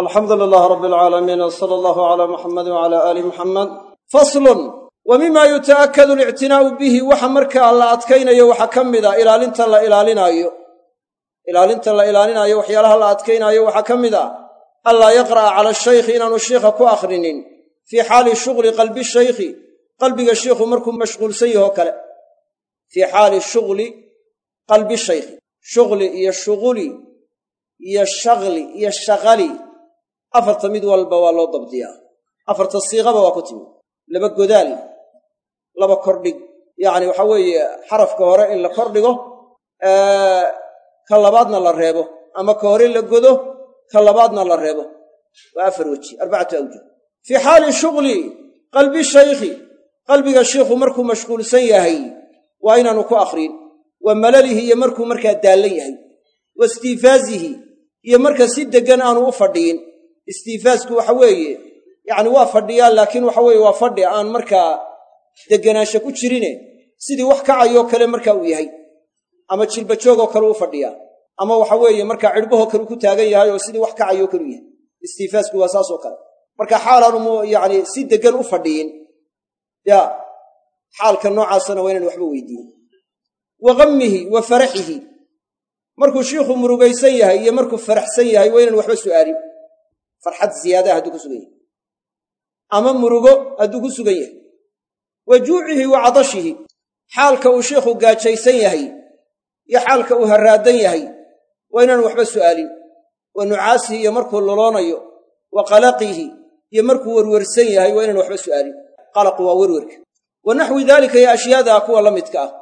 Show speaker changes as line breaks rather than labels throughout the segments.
alxamdu lilaah rabbi alcaalamiin w sala allahu calaa muxamedi wcala aali muxamed faslun wa mima yuta'akkadu alictinaa'u bihi waxa markaa la adkaynayo waxaa ka mid a ilaalinta la ilaalinaayo. Ilaalinta la ilaalinaayo waxyaalaha la adkaynaayo waxaa ka mid a anlaa yaqra'a cala shaykhi inaanu shiikha ku akhrinin. Fii xaali shughli qalbi shaykhi qalbiga shiikhu markuu mashquulsan yahoo kale. Fii xaali shughli qalbi shaykhi shughli iyo shughuli iyo shaqli iyo shaqali afarta mid walba waa loo dabdiyaa. Afarta siiqaba waa ku timi. Laba godaal laba kordhig. Yacni waxaa weeye xarafka hore in la kordhigo ka labaadna la reebo. Ama ka hore la godo ka labaadna la reebo. Waa afar weji arbacatu awjuh fii xaali shughli qalbi shaykhi. Qalbiga shiikhu markuu mashquulsan yahay waa inaanu ku akhrin wa malalihi iyo markuu markaa daallan yahay. Wa istiifaazihi iyo marka si deggan aanu u fadhiyin istiifaasku waxa weeye yacni waa fadhiyaa laakiin waxa weeye waa fadhi aan markaa degganaansha ku jirine sidii wax kacayoo kale marka uu yahay. Ama jilbajoogoo kale u fadhiyaa ama waxa weeye markaa cidhbahoo kale ku taagan yahay oo sidii wax kacayoo kale u yahay. Istiifaasku waa saasoo kale. Marka xaalaanu yacni si deggan u fadhiyin yaa xaalka noocaasana waa inaan waxba weydiin. Wa gammihi wa faraxihi. Markuu shiikhu murugaysan yahay iyo markuu faraxsan yahay waa inaan waxba su'aalin farxad ziyaadaha hadduu ku sugan yahay. Ama murugo hadduu ku sugan yahay. Wa juucihi wa cadashihi xaalka uu shiikhu gaajaysan yahay iyo xaalka uu harraadan yahay waa inaan waxba su'aalin. Wa nucaasihi iyo markuu loloonayo wa qalaqihi iyo markuu werwersan yahay waa inaan waxba su'aalin. Qalaqu waa werwerka wa naxwi daalika iyo ashyaadaa kuwa la midka ah.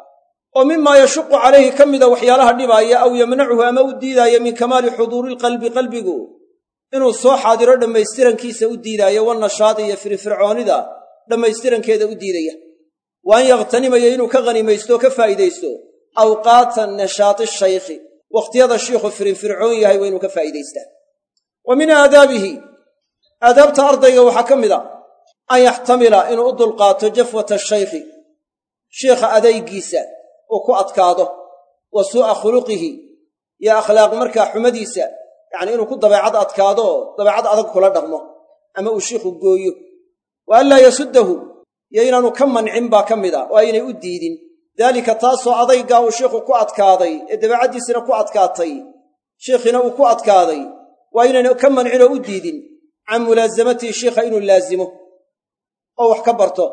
Oo mimaa yashuqu calayhi ka mida waxyaalaha dhibaaya aw yamnacuhu ama u diidaaya min kamaali xuduurilqalbi qalbigu inuu soo xaadiro dhammaystirankiisa u diidaayo wanashaadi iyo firfircoonida dhammaystirankeeda u diidaya. Wa an yakhtanimayo inuu ka khanimaysto ka faa'iidaysto awqaata nashaati shaykhi wakhtiyada shiikhu firinfircoon yahay waa inuu ka faa'iidaystaa wa min aadaabihi aadaabta ardayga waxaa ka mid a an yaxtamila inuu u dulqaato jafwata shaykhi shiikha adaygiisa uu ku adkaado wa suu'a khuluqihi iyo akhlaaq markaa xumadiisa yacni inuu ku dabeecad adkaado dabeecad adag kula dhaqmo ama uu shiikhu gooyo. Wa anlaa yasuddahu iyo inaanu ka mancin baa ka mid a oo aynay u diidin. Daalika taasoo adaygaa uu shiikhu ku adkaaday ee dabeecaddiisina ku adkaatay shiikhina uu ku adkaaday waa inayna ka mancin oo u diidin. Can mulaasamatihi shiikha inuu laasimo oo wax ka barto.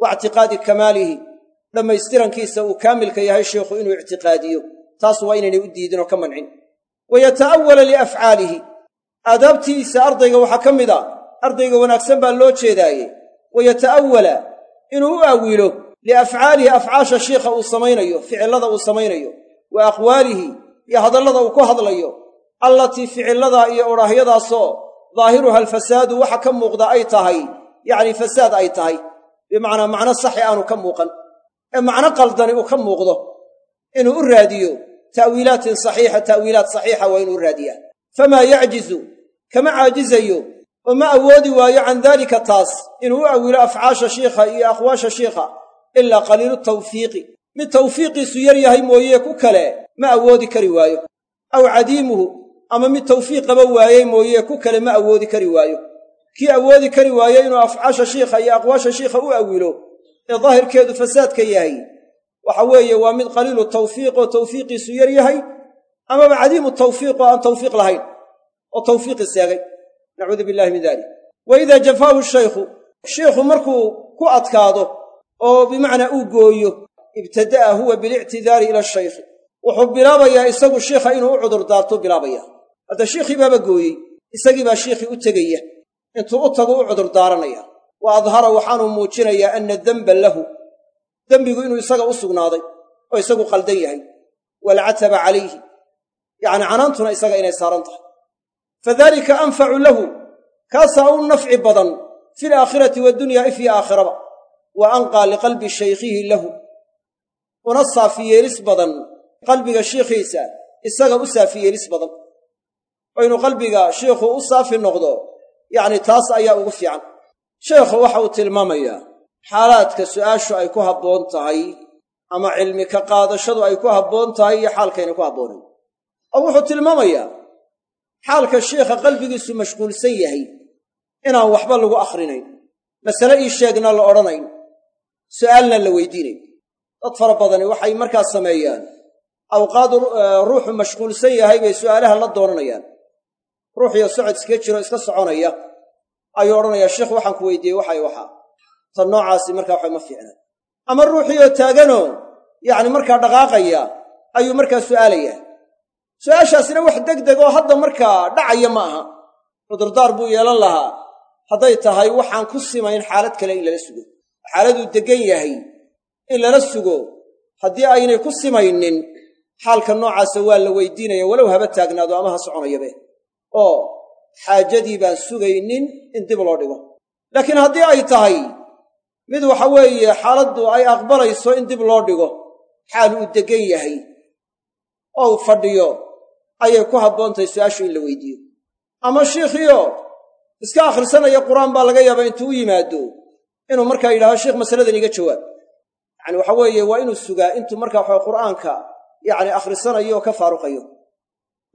Wa ictiqaadi kamaalihi dhammaystirankiisa uu kaamilka yahay shiikhu inuu ictiqaadiyo. Taas waa inaynay u diidin oo ka mancin wa yata'awala liafcaalihi aadaabtiisa ardayga waxaa ka mid a ardayga wanaagsan baa loo jeedaaye wa yata'awala inuu u awiilo liafcaalihi afcaasha shiikha uu samaynayo ficillada uu samaynayo wa aqwaalihi iyo hadallada uu ku hadlayo allatii ficilladaa iyo odhaahyadaasoo daahiruha alfasaadu waxa ka muuqda ay tahay yacni fasaad ay tahay bimacnaa macno saxi aanu ka muuqan ee macno qaldani uu ka muuqdo inuu u raadiyo ta'wiilaatin saxiixa ta'wiilaat saxiixa waa inuu u raadiyaa. Famaa yacjizu kama caajizayo oo ma awoodi waayo can daalika taas inuu u awiilo afcaasha shiikha iyo aqwaasha shiikha ilaa qaliilu tawfiiqi. Mid tawfiiqiisu yar yahay mooyee ku kale ma awoodi kari waayo. Aw cadiimuhu ama mid tawfiiq qaba waayey mooyee ku kale ma awoodi kari waayo. Kii awoodi kari waayo inuu afcaasha shiikha iyo aqwaasha shiikha u awilo ee daahirkeedu fasaadka yahay waxa weeye waa mid qaliilu tawfiiq oo tawfiiqiisu yar yahay amaba cadiimu tawfiiq oo aan tawfiiq lahayn oo tawfiiqi seegay. Nacuudu billahi min dalik wa idaa jafaahu shaykhu shiikhu markuu ku adkaado oo bimacnaa uu gooyo ibtada'a huwa bilictidaari ila shaykhi wuxuu bilaabayaa isagu shiikha inuu u cudur daartuu bilaabaya hadda shiikhii baaba gooyey isagii baa shiikhii u tegaya intuu u tagu u cudur daaranaya. Wa adhara waxaanuu muujinayaa anna demba lahu dembigu inuu isaga u sugnaaday oo isagu qaldan yahay. Walcataba calayhi. Yacni canaantuna isaga inay saaran tahay. Fadalika anfacu lahu. Kaasaa u nafci badan fi alaakhirati waddunyaa if iyo aakhiraba. Wa anqaa liqalbi shaykhihi lahu. Una saafi yeelis badan qalbiga shiikhiisa isaga u saafi yeelis badan. Oo inuu qalbiga shiikhu u saafi noqdo yacni taas ayaa ugu fiican. Sheekhu waxa uu tilmaamayaa xaalaadka su'aashu ay ku habboon tahay ama cilmi ka qaadashadu ay ku habboon tahay iyo xaalkaynay ku habboonayn oo wuxuu tilmaamayaa xaalka sheikha qalbigiisu mashquulsan yahay inaan waxba lagu akhrinayn masale ii sheegna la odhanayn su'aalna la weydiinayn dad fara badani waxay markaas sameeyaan awqaad ruuxu mashquulsan yahay bay su'aalaha la doonanayaan. Ruuxiyo socod iska jiro iska soconaya ayuu odhanayaa sheikh waxaan ku weydiiyey waxay waxaa tan noocaasi markaa waxa ma fiicna ama ruuxiioo taaganoo yacni markaa dhaqaaqaya ayuu markaa su'aalayaa. Su'aashaasina wax degdeg oo hadda markaa dhacaya ma aha cudurdaar buu yeelan lahaa. Hadday tahay waxaan ku simayn xaalad kale in lala sugo. Xaaladuu deggan yahay in lala sugo haddii aynay ku simaynin xaalka noocaasa waa la weydiinaya walow haba taagnaado ama ha soconayabe. Oo xaajadii baan sugaynin in dib loo dhigo. Laakiin haddii ay tahay mid waxa weeye xaaladdu ay aqbalayso in dib loo dhigo. Xaal uu deggan yahay. Oo fadhiyo. Ayay ku habboontahay su'aashu in la weydiiyo. Ama shiikhiyo iska akhrisanaya qur'aan baa laga yaabaa intuu u yimaado. Inuu markaa yidhahdo sheikh masaladan iga jawaab. Yacani waxa weeye waa inuu sugaa intuu markaa waxa qur'aanka yacni akhrisanayo oo ka faaruqayo.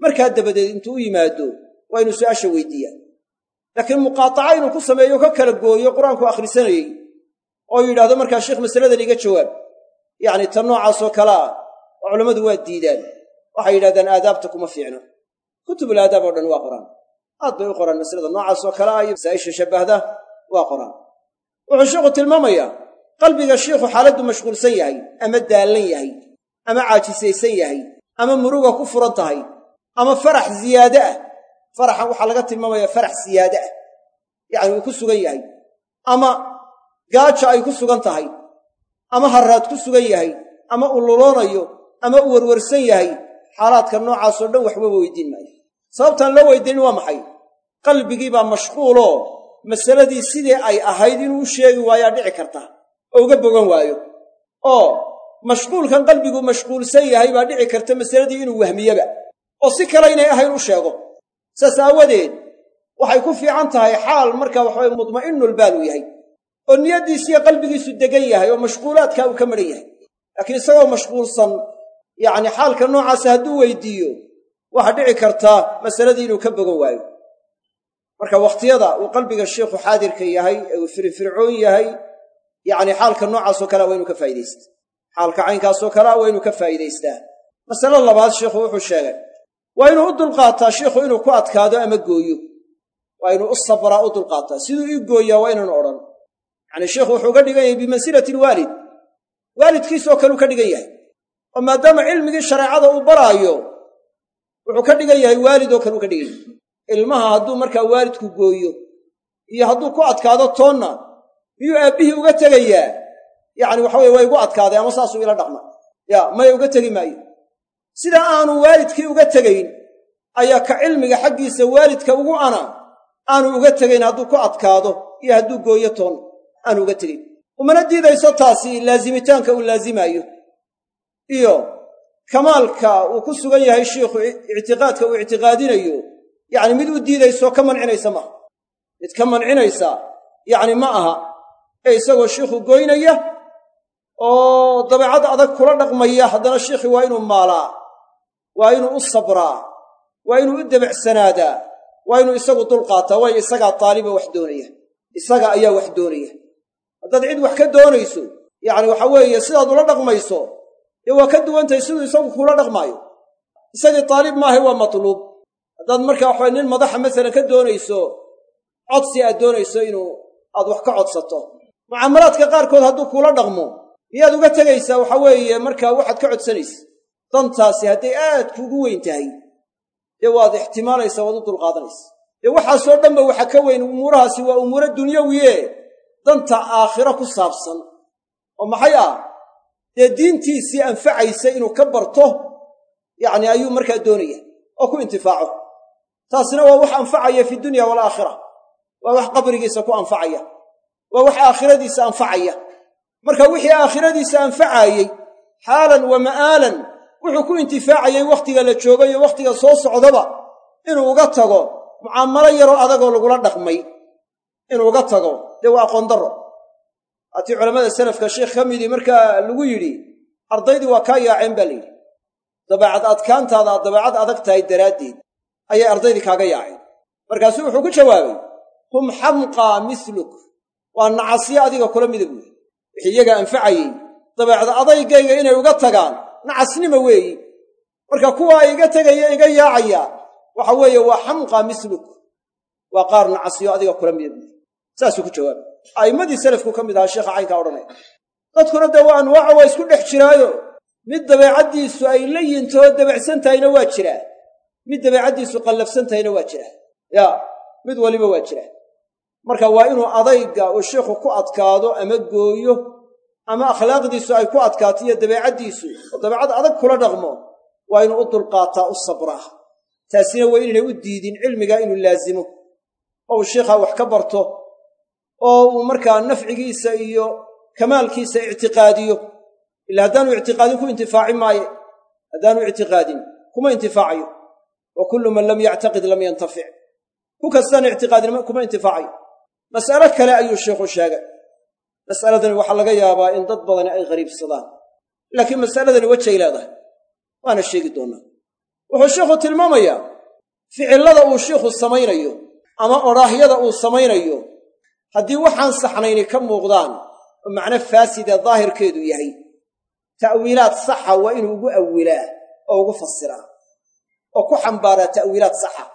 Markaa dabadeed intuu u yimaado waa inuu su'aasha weydiiyaa. Laakiin muqaataca inuu ku sameeyo ka kala gooyo qur'aanku akhrisanayey oo yidhahdo markaa sheikh masaladan iga jawaab yacni tan noocaasoo kale ah oo culammadu waa diidaan. Waxay yidhahdaan aadaabta kuma fiicno. Kutubul aadaab oo dhan waa qoraan. Aad bay u qoraan masalada. Noocaasoo kale ah iyo masaa'isha shabbahda waa qoraan. Wuxuu sheikhu tilmaamayaa qalbiga shiikhu xaaladdu mashquulsan yahay ama daallan yahay ama caajisaysan yahay ama muruga ku furan tahay ama farax ziyaade ah. Faraxan waxaa laga tilmaamayaa farax siyaade ah. Yacni uu ku sugan yahay. Ama gaaja ay ku sugan tahay ama harraad ku sugan yahay ama uu luloonayo ama uu werwarsan yahay xaalaadka noocaasoo dhan waxbaba weydiin maayo. Sababtaan loo weydiinin waa maxay? Qalbigii baa mashquuloo masaladii sidii ay ahayd inuu u sheegi waayaa dhici karta oo uga bogan waayo. Oo mashquulkan qalbigu mashquulsan yahay baa dhici karta masaladii inuu wahmiyaba oo si kale inay ahayn u sheego. Saas aawadeed waxay ku fiican tahay xaal markaa waxaway mudma'innulbaal uu yahay oo niyaddiisiiyo qalbigiisu degan yahay oo mashquulaadkaa uu ka madhan yahay. Laakiin isagoo mashquulsan yacni xaalka noocaasa hadduu weydiiyo waxaa dhici kartaa masaladii inuu ka bogan waayo. Marka wakhtiyada uu qalbiga sheikhu xaadirka yahay ee uu firfircoon yahay yacni xaalka noocaasoo kalea waa inuu ka faa'idaystaa. Xaalka caynkaasoo kalea waa inuu ka faa'iidaystaa masale labaad sheikhu wuxuu sheegay waa inuu u dulqaataa sheikhu inuu ku adkaado ama gooyo? Waa inuu u sabraa u dulqaataa? Siduu ii gooyaa waa inaanu odhan yacni sheikhu wuxuu ka dhigan yahay bimansilati alwaalid. Waalidkiisoo kaleu ka dhigan yahay. Oo maadaama cilmigii shareecada uu baraayo wuxuu ka dhigan yahay waalid oo kaleu ka dhigan yahay. Ilmaha hadduu markaa waalidku gooyo iyo hadduu ku adkaado toonna miyuu aabbihii uga tegayaa? Yacni waxaweye waa igu adkaaday ama saasuu ila dhaqma. Ya maya uga tegi maayo. Sidaa aanu waalidkii uga tegayn ayaa ka cilmiga xaggiisa waalidka ugu ana aanu uga tegayn hadduu ku adkaado iyo hadduu gooyo toonna aanu uga tegayn umana diidayso taasi laazimitaanka uu laazimaayo. Iyo kamaalka uu ku sugan yahay shiikhu ictiqaadka uu ictiqaadinayo yacni mid u diidayso ka mancinaysa maaha mid ka mancinaysa yacni ma aha. Ee isagoo shiikhu goynaya oo dabeecad adag kula dhaqmaya haddana shiikhii waa inuu maalaa waa inuu u sabraa waa inuu u debacsanaadaa waa inuu isagu dulqaataa waayo isagaa taaliba wax doonaya. Isaga ayaa wax doonaya haddaad cid wax ka doonayso yacni waxa weeye sidaad ula dhaqmayso dee waa ka duwantahay siduu isagu kuula dhaqmaayo. Isagii taalib maahay waa matluub. Haddaad markaa waxabay nin madaxa masalan ka doonayso codsi aad doonayso inuu aad wax ka codsato. Mucaamalaadka qaarkood hadduu kuula dhaqmo miyaad uga tegaysaa waxa weeye markaa waxaad ka codsanaysa. Dantaasi hadday aad kuugu weyn tahay dee waad ixtimaalaysaa waad u dulqaadanaysa. Dee waxaasoo dhanba waxa ka weyn umuurahaasi waa umuuro dunyawiye danta aakhiro ku saabsan. Oo maxay ah? Dee diintiisii anfacaysa inuu ka barto? Yacni ayuu markaa doonaya oo ku intifaaco. Taasina waa wax anfacaya fi dunya waalaakhira waa wax qabrigiisa ku anfacaya. Waa wax aakhiradiisa anfacaya. Marka wixii aakhiradiisa anfacaayey xaalan wa ma'aalan wuxuu ku intifaacayay wakhtiga la joogo iyo wakhtiga soo socdaba inuu uga tago mucaamalo yaroo adagoo lagula dhaqmay inuu uga tago. Dee waa aqoon darro. Haatii culammada salafka sheikh ka midii markaa lagu yidhi ardaydii waa kaa yaaceen baa layidhi dabeecad adkaantaada aad dabeecad adag tahay daraaddeed ayay ardaydii kaaga yaaceen. Markaasuu wuxuu ku jawaabay hum xamqaa misluk waa nacasyo adiga kula mida buuri wixii iyaga anfacayey dabeecda adaygayga inay uga tagaan nacasnima weeyi. Marka kuwa iga tegaya iga yaacaya waxa weeye waa xamqa misluk waa qaar nacasyo adiga kula mida buuri saasuu ku jawaabay. A'immadii salafku ka mid ahaa sheekha caynkaa odhanaya dadkuna dee waa anwaaca waa isku dhex jiraayo. Mid dabeecaddiisu ay layintoo dabacsan tahayna waa jiraa. Mid dabeecaddiisu qallafsan tahayna waa jiraa. Yaa mid waliba waa jiraa. Marka waa inuu adayga uu sheikhu ku adkaado ama gooyo ama akhlaaqdiisu ay ku adkaato iyo dabeecaddiisu oo dabeecad adag kula dhaqmo waa inuu u dulqaataa u sabraa. Taasina waa inaynay u diidin cilmiga inuu laazimo. Oo uu sheikhaa wax ka barto oo uu markaa nafcigiisa iyo kamaalkiisa ictiqaadiyo. Ila haddaanu ictiqaadin ku intifaaci maaye. Haddaanu ictiqaadin kuma intifaacayo. Wa kullu man lam yactaqid lam yantafic. Ku kastaan ictiqaadin kuma intifaacayo. Mas'alo kale ayuu sheikhu sheegay. Mas'aladani waxaa laga yaabaa in dad badani ay ghariibsadaan laakiin mas'aladani wejay leedahay. Waana sheegi doonnaa wuxuu sheikhu tilmaamayaa ficillada uu shiikhu samaynayo ama odhaahyada uu samaynayo haddii waxaan saxnayni ka muuqdaan oo macno faasida daahirkeedu yahay ta'wiilaad saxa waa inuu ugu awilaa oo ugu fasiraa oo ku xambaaraa ta'wiilaad saxa.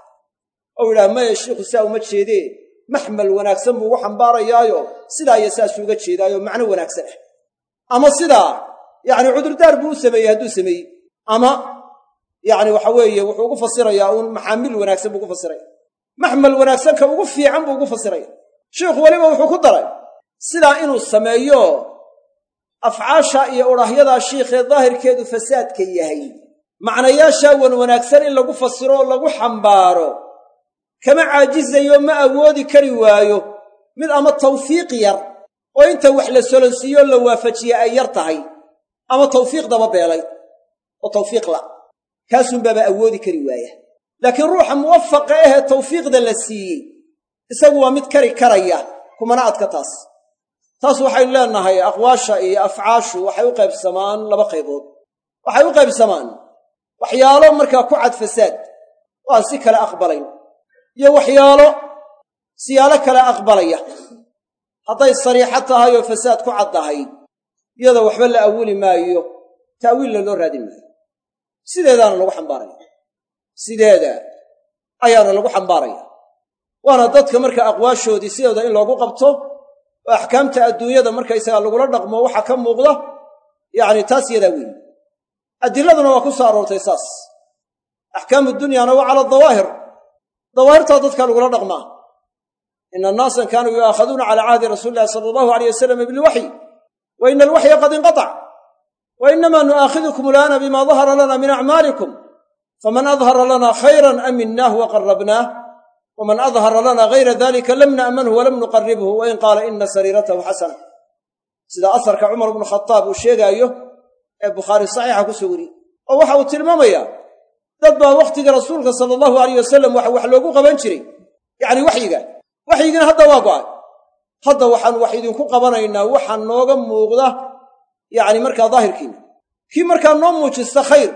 Ou yidhaha maya shiikhu saa uma jeedee? Maxmal wanaagsan buu ugu xambaarayaayo? Sidaa iyo saasuu uga jeedaayo macno wanaagsan ah. Ama sidaa yacni cudurdaar buu u sameeyey hadduu sameeyey. Ama yacni waxa weeye wuxuu ugu fasirayaa uun maxaamil wanaagsan buu ugu fasiraya maxmal wanaagsanka ugu fiican buu ugu fasiraya shiikhu weliba wuxuu ku daray sidaa inuu sameeyo afcaasha iyo udhahyadaa shiikhee daahirkeedu fasaadka yahay macnayaashaa wan wanaagsan in lagu fasiro oo lagu xambaaro kama caajizayo ma awoodi kari waayo mid ama tawfiiq yar oo inta wax la solonsiiyo la waafajiye ay yar tahay ama tawfiiq daba beelay oo tawfiiq la kaasunbaaba awoodi kari waaya. Laakiin ruuxa muwafaqa ahee tawfiiqda la siiyey isagu waa mid kari karaya. Kumana adka taas. Taas waxaynu leenahay aqwaasha iyo afcaashu waxay u qaybsamaan laba qaybood. Waxay u qaybsamaan waxyaalo markaa ku cad fasaad. Oo aan si kale aqbalayn. Iyo waxyaalo siyaalo kale aqbalaya. Hadday sariixo tahay oo fasaad ku cad tahay iyadoo waxba la awili maayo ta'wiilna loo raadin maayo. Sideedaana lagu xambaaraya. Sideeda ayaana lagu xambaaraya waana dadka marka aqwaashoodii sideeda in loogu qabto oo axkaamta adduunyada markaysagaa lagula dhaqmo waxa ka muuqda yacni taas yadaa weyn. Adiladuna waa ku soo aroortay saas. Axkaamu dunyaana waa cala dawaahir. Dawaahirtaa dadka lagula dhaqmaa ina annaasan kaanuu yu'aakhaduuna cala cahdi rasuuli illahi sala allahu alayh wasalam bilwaxyi wa ina alwaxya qad inqatac. Wa inamaa nu'aakhidukum alaana bima dahara lana min acmaalikum faman adhara lana khayran aminnaah wa qarrabnaah waman adhara lana gayra dalika lam na'manhu walam nuqarribhu wain qaala ina sariiratahu xasana sida asarka cumar bnu khataab uu sheegaayo ee bukhaari saxiixa ku soo wariyey oo waxa uu tilmaamayaa dad baa wakhtiga rasuulka sala allahu alayh wasalam waxa wax loogu qaban jiray yacni waxyiga waxyigiina hadda waa go'ay hadda waxaan wax idinku qabanaynaa waxa nooga muuqda yacni markaa daahirkiina kii markaa noo muujista khayr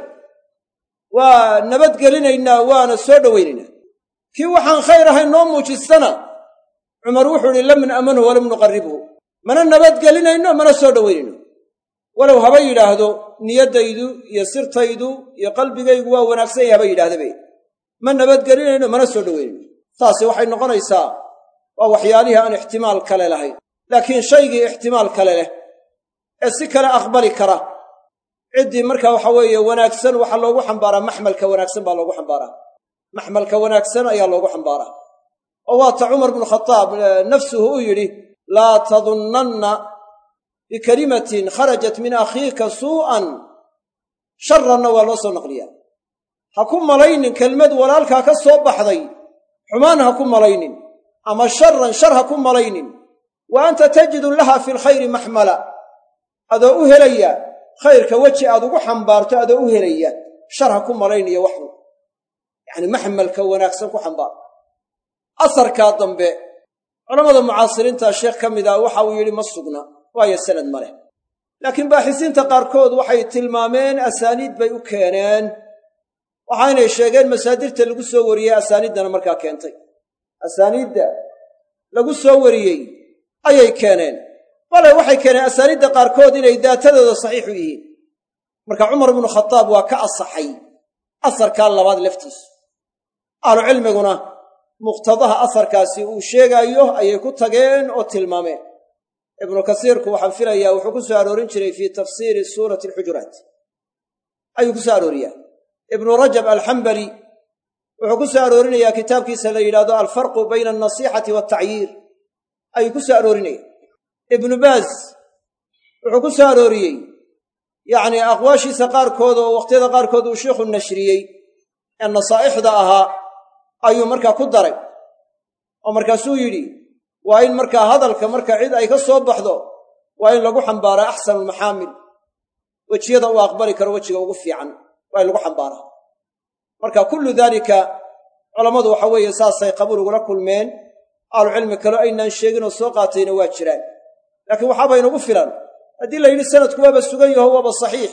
waa nabadgelinaynaa waana soo dhowaynaynaa kii waxaan khayr ahayn noo muujistana. Cumar wuxuu idhi lam na'manhu walam nuqarribhu mana nabadgelinayno mana soo dhowaynayno walow haba yidhaahdo niyaddaydu iyo sirtaydu iyo qalbigaygu waa wanaagsan yahay haba yidhahdabe ma nabadgelinayno mana soo dhowaynayno taasi waxay noqonaysaa waa waxyaalihii aan ixtimaal kale lahayn. Laakiin shaygii ixtimaal kale leh ee si kale aqbali kara. Ciddii marka waxa weeye wanaagsan waxaa loogu xambaaraa maxmalka wanaagsan baa loogu xambaaraa maxmalka wanaagsan ayaa loogu xambaaraa. Oo waata cumar bnu khataab nafsuhu u yidhi laa tadunnanna bikalimatin kharajat min akhiika suu'an sharanna waa loo soo naqliyaa. Ha ku malaynin kelmad walaalkaa ka soo baxday. Xumaan ha ku malaynin. Ama sharan shar ha ku malaynin. Wa anta tajidu laha fi lkhayri maxmala. Adoo u helaya khayrka weji aad ugu xambaarto adoo u helaya shar ha ku malaynaya waxu yacni maxmalka wanaagsan ku xambaar. Asarkaa dambe culammada mucaasiriinta sheekh ka mid ah waxa uu yidhi ma sugna waayo sanad ma leh. Laakiin baaxisiinta qaarkood waxay tilmaameen asaaniid bay u keeneen waxaynay sheegeen masaadirta lagu soo wariyey asaaniiddana markaa keentay. Asaaniidda lagu soo wariyey ayay keeneen bale waxay keeneen asaaniidda qaarkood inay daatadooda saxiixu yihiin. Marka cumar ibnu khadaab waa ka asaxay asarkaa labaad laftiisu ahlucilmiguna muqtadaha asarkaasi uu sheegaayo ayay ku tageen oo tilmaameen ibnu kasiirku waxaan filayaa wuxuu ku soo aroorin jiray fii tafsiiri suurati alxujuraat. Ayuu ku soo arooriyaa. Ibnu rajab alxambali wuxuu ku soo aroorinayaa kitaabkiisa la yidhahdo alfarqu bayna alnasiixati waaltacyiir ayuu ku soo aroorinaya ibnu baaz wuxuu ku soo arooriyey yacnii aqwaashiisa qaarkood oo wakhtiyada qaarkood uu sheikhu nashriyey ee nasaa'ixda ahaa ayuu markaa ku daray oo markaasuu yidhi waa in markaa hadalka marka cid ay ka soo baxdo waa in lagu xambaaraa axsanulmaxaamil wejiyada uu aqbali karo wejiga ugu fiican waa in lagu xambaaraa marka kullu daalika culammadu waxa weeye saasay qabuul ugula kulmeen ahlucilmi kaleo aynaan sheeginoo soo qaatayna waa jiraan. Laakiin waxaaba inugu filan haddii la yidhi sanadku waaba sugan yaho waaba saxiix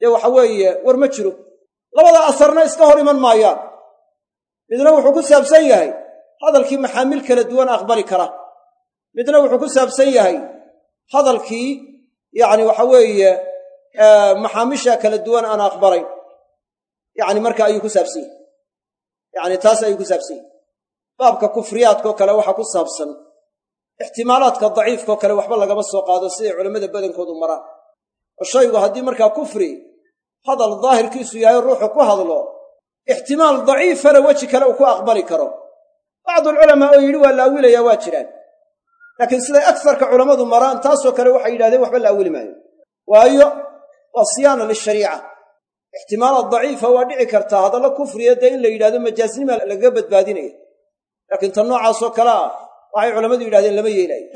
dee waxa weeye war ma jiro. Labada asarna iska hor iman maayaan midna wuxuu ku saabsan yahay hadalkii maxaamil kala duwan aqbali kara. Midna wuxuu ku saabsan yahay hadalkii yacni waxa weeye maxaamisha kala duwan aan aqbalayn yacni marka ayuu ku saabsan yahay. Yacni taas ayuu ku saabsan yahay. Baabka kufriyaadkao kale waxaa ku saabsan ixtimaalaadka daciifkao kale waxba lagama soo qaado siday culammada badankoodu maraan. Oo shaygu haddii markaa kufri hadal daahirkiisu yahay ruuxu ku hadlo ixtimaal daciifana weji kale uu ku aqbali karo bacdulculamaa oo yidhi waa la awilayaa waa jiraan laakiin siday agsarka culammadu maraan taasoo kale waxay yidhahdeen waxba la awili maayo waayo waa siyaana lishariica ixtimaalaad daciifa waa dhici kartaa hadallo kufriya dee in la yidhahdo majaasnima lagaga badbaadinaya laakiin tan noocaasoo kale ah waxay culammadu yidhahdeen lama yeelaayo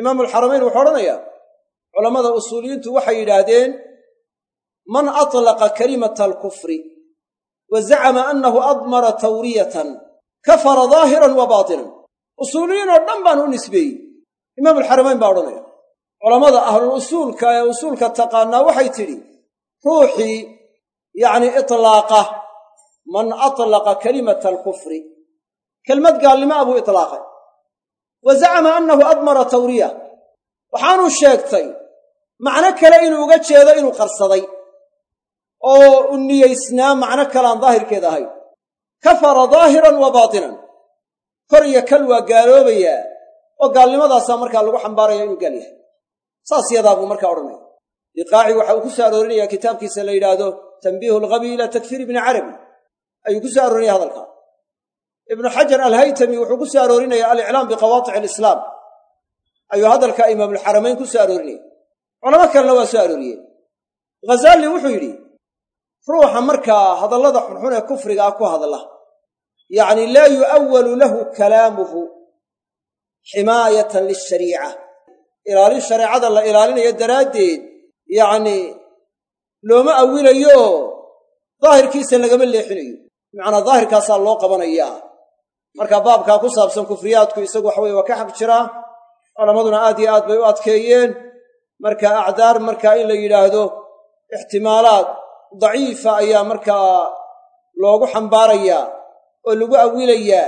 imaamulxaramayn wuxuu odhanayaa culammada usuuliyiintu waxay yidhaahdeen man atlaqa kalimata alkufri wa zacama annahu admara tawriyatan kafara daahiran wa baatinan usuuliyiin oo dhan baan u nisbeeyey imaamulxaramayn baa odhanaya culammada ahlul usuulka ee usuulka taqaanaa waxay tidhi ruuxii yacnii itlaaqa man atlaqa kalimata alkufri kelmad gaalnimaa buu itlaaqay wa zacama annahu admara tawriya waxaanuu sheegtay macno kale inuu uga jeedo inuu qarsaday oo u niyeysnaa macno kaleaan daahirkeed ahayn kafara daahiran wa baatinan. Kor iyo kal waa gaaloobayaa oo gaalnimadaasaa markaa lagu xambaaraya inuu gaal yahay. Saas yadaa buu markaa odhanaya. Diqaaci waxa uu ku soo aroorinayaa kitaabkiisa la yidhaahdo tanbiihu alghabi ila takfiir ibni carabi ayuu ku soo aroorinaya hadalkaa ibnu xajar alhaytami wuxuu ku soo aroorinaya aliclaam biqawaatici alislaam. Ayuu hadalka imaamulxaramayn ku soo aroorinaya culamo kalena waa soo arooriyeen. Ghazaali wuxuu yidhi ruuxa markaa hadallada xunxun ee kufrigaa ku hadla. Yacni laa yu'awalu lahu kalaamuhu ximaayatan lishariica. Ilaalin shareecada la ilaalinayo daraaddeed yacnii looma awilayo daahirkiisa lagama leexinayo. Bimacnaa daahirkaasaa loo qabanayaa. Marka baabkaa ku saabsan kufriyaadku isagu waxa weye waa ka xaq jiraa culammaduna aad iyo aad bay u adkeeyeen. Marka acdaar markaa in la yidhaahdo ixtimaalaad daciifa ayaa markaa loogu xambaarayaa oo lagu awilayaa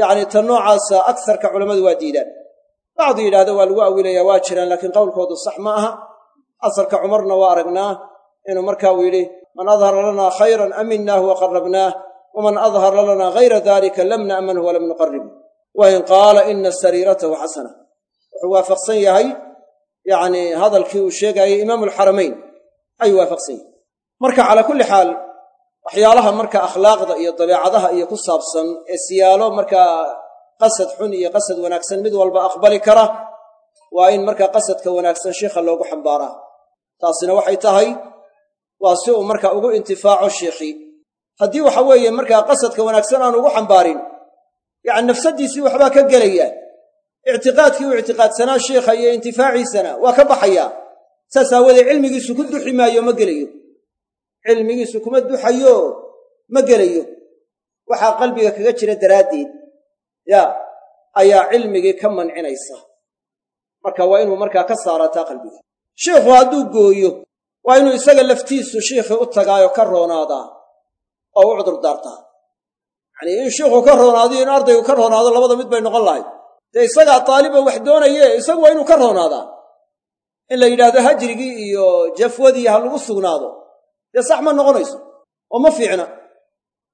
yacni ta noocaasa agsarka culammadu waa diidaan. Bacdu yidhahda waa lagu awilayaa waa jiraan laakiin qowlkoodu sax ma aha. Asarka cumarna waa aragnaa inuu markaa uu yidhi man adhara lanaa khayran aminnaah wa qarrabnaah waman adhara lanaa hayra dalika lam na'manhu walam nuqarrib. Wain qaala ina sariiratahu xasana wuxuu waafaqsan yahay yacnii hadalkii uu sheegaayay imaamulxaramayn ayuu waafaqsan yahay marka calaa kulli xaal waxyaalaha marka akhlaaqda iyo dabeecadaha iyo ku saabsan ee siyaalo markaa qasad xun iyo qasad wanaagsan mid walba aqbali kara waa in markaa qasadka wanaagsan sheikha loogu xambaaraa. Taasina waxay tahay waa si uu marka ugu intifaaco sheikhii haddii waxa weeye markaa qasadka wanaagsan aan ugu xambaarin yacni nafsaddiisii waxbaa ka gelaya ictiqaadkii uu ictiqaadsanaa sheikha iyo intifaaciisana waa ka baxayaa saas aawoodee cilmigiisu ku duxi maayo ma gelayo cilmigiisu kuma duxayo ma gelayo. Waxaa qalbiga kaga jira daraaddeed. Yaa ayaa cilmigii ka mancinaysa. Marka waa inuu markaa ka saarataa qalbiga. Shiikhu hadduu gooyo waa inuu isaga laftiisu shiikhii u tagaayo ka roonaadaa oo u cudur daartaa yacnii in shiikhu ka roonaadiyo in ardaygu ka roonaado labada mid bay noqon lahayd. Dee isagaa taaliba wax doonaye isagu waa inuu ka roonaadaa in la yidhaahdo hajrigii iyo jafwadii ha lagu sugnaado dee sax ma noqonayso oo ma fiicna.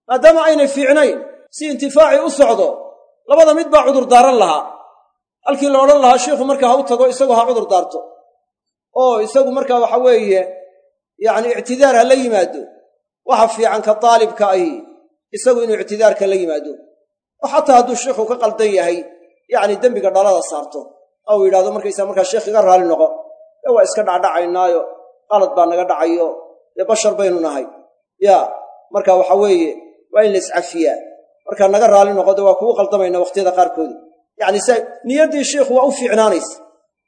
Maadaama aynay fiicnayn si intifaaci u socdo labada mid baa cudur daaran lahaa. Halkii la odhan lahaa shiikhu markaa ha u tago isagu ha cudur daarto. Oo isagu markaa waxa weeye yacni ictidaar ha la yimaado. Waxa fiican ka daalibka ahi isagu inuu ictidaarka la yimaado. Oo xataa hadduu shiikhu ka qaldan yahay yacni dembiga dhalada saarto oo uu yidhahdo markaysaa markaa sheekh iga raali noqo. Ee waa iska dhacdhacaynaayo qalad baa naga dhacayo dee bashar baynu nahay. Yaa marka waxa weeye waa in la iscafiyaa markaa naga raali noqode waa kugu qaldamayna wakhtiyada qaarkoodi yacni se niyaddii shiikhu waa u fiicnaanaysa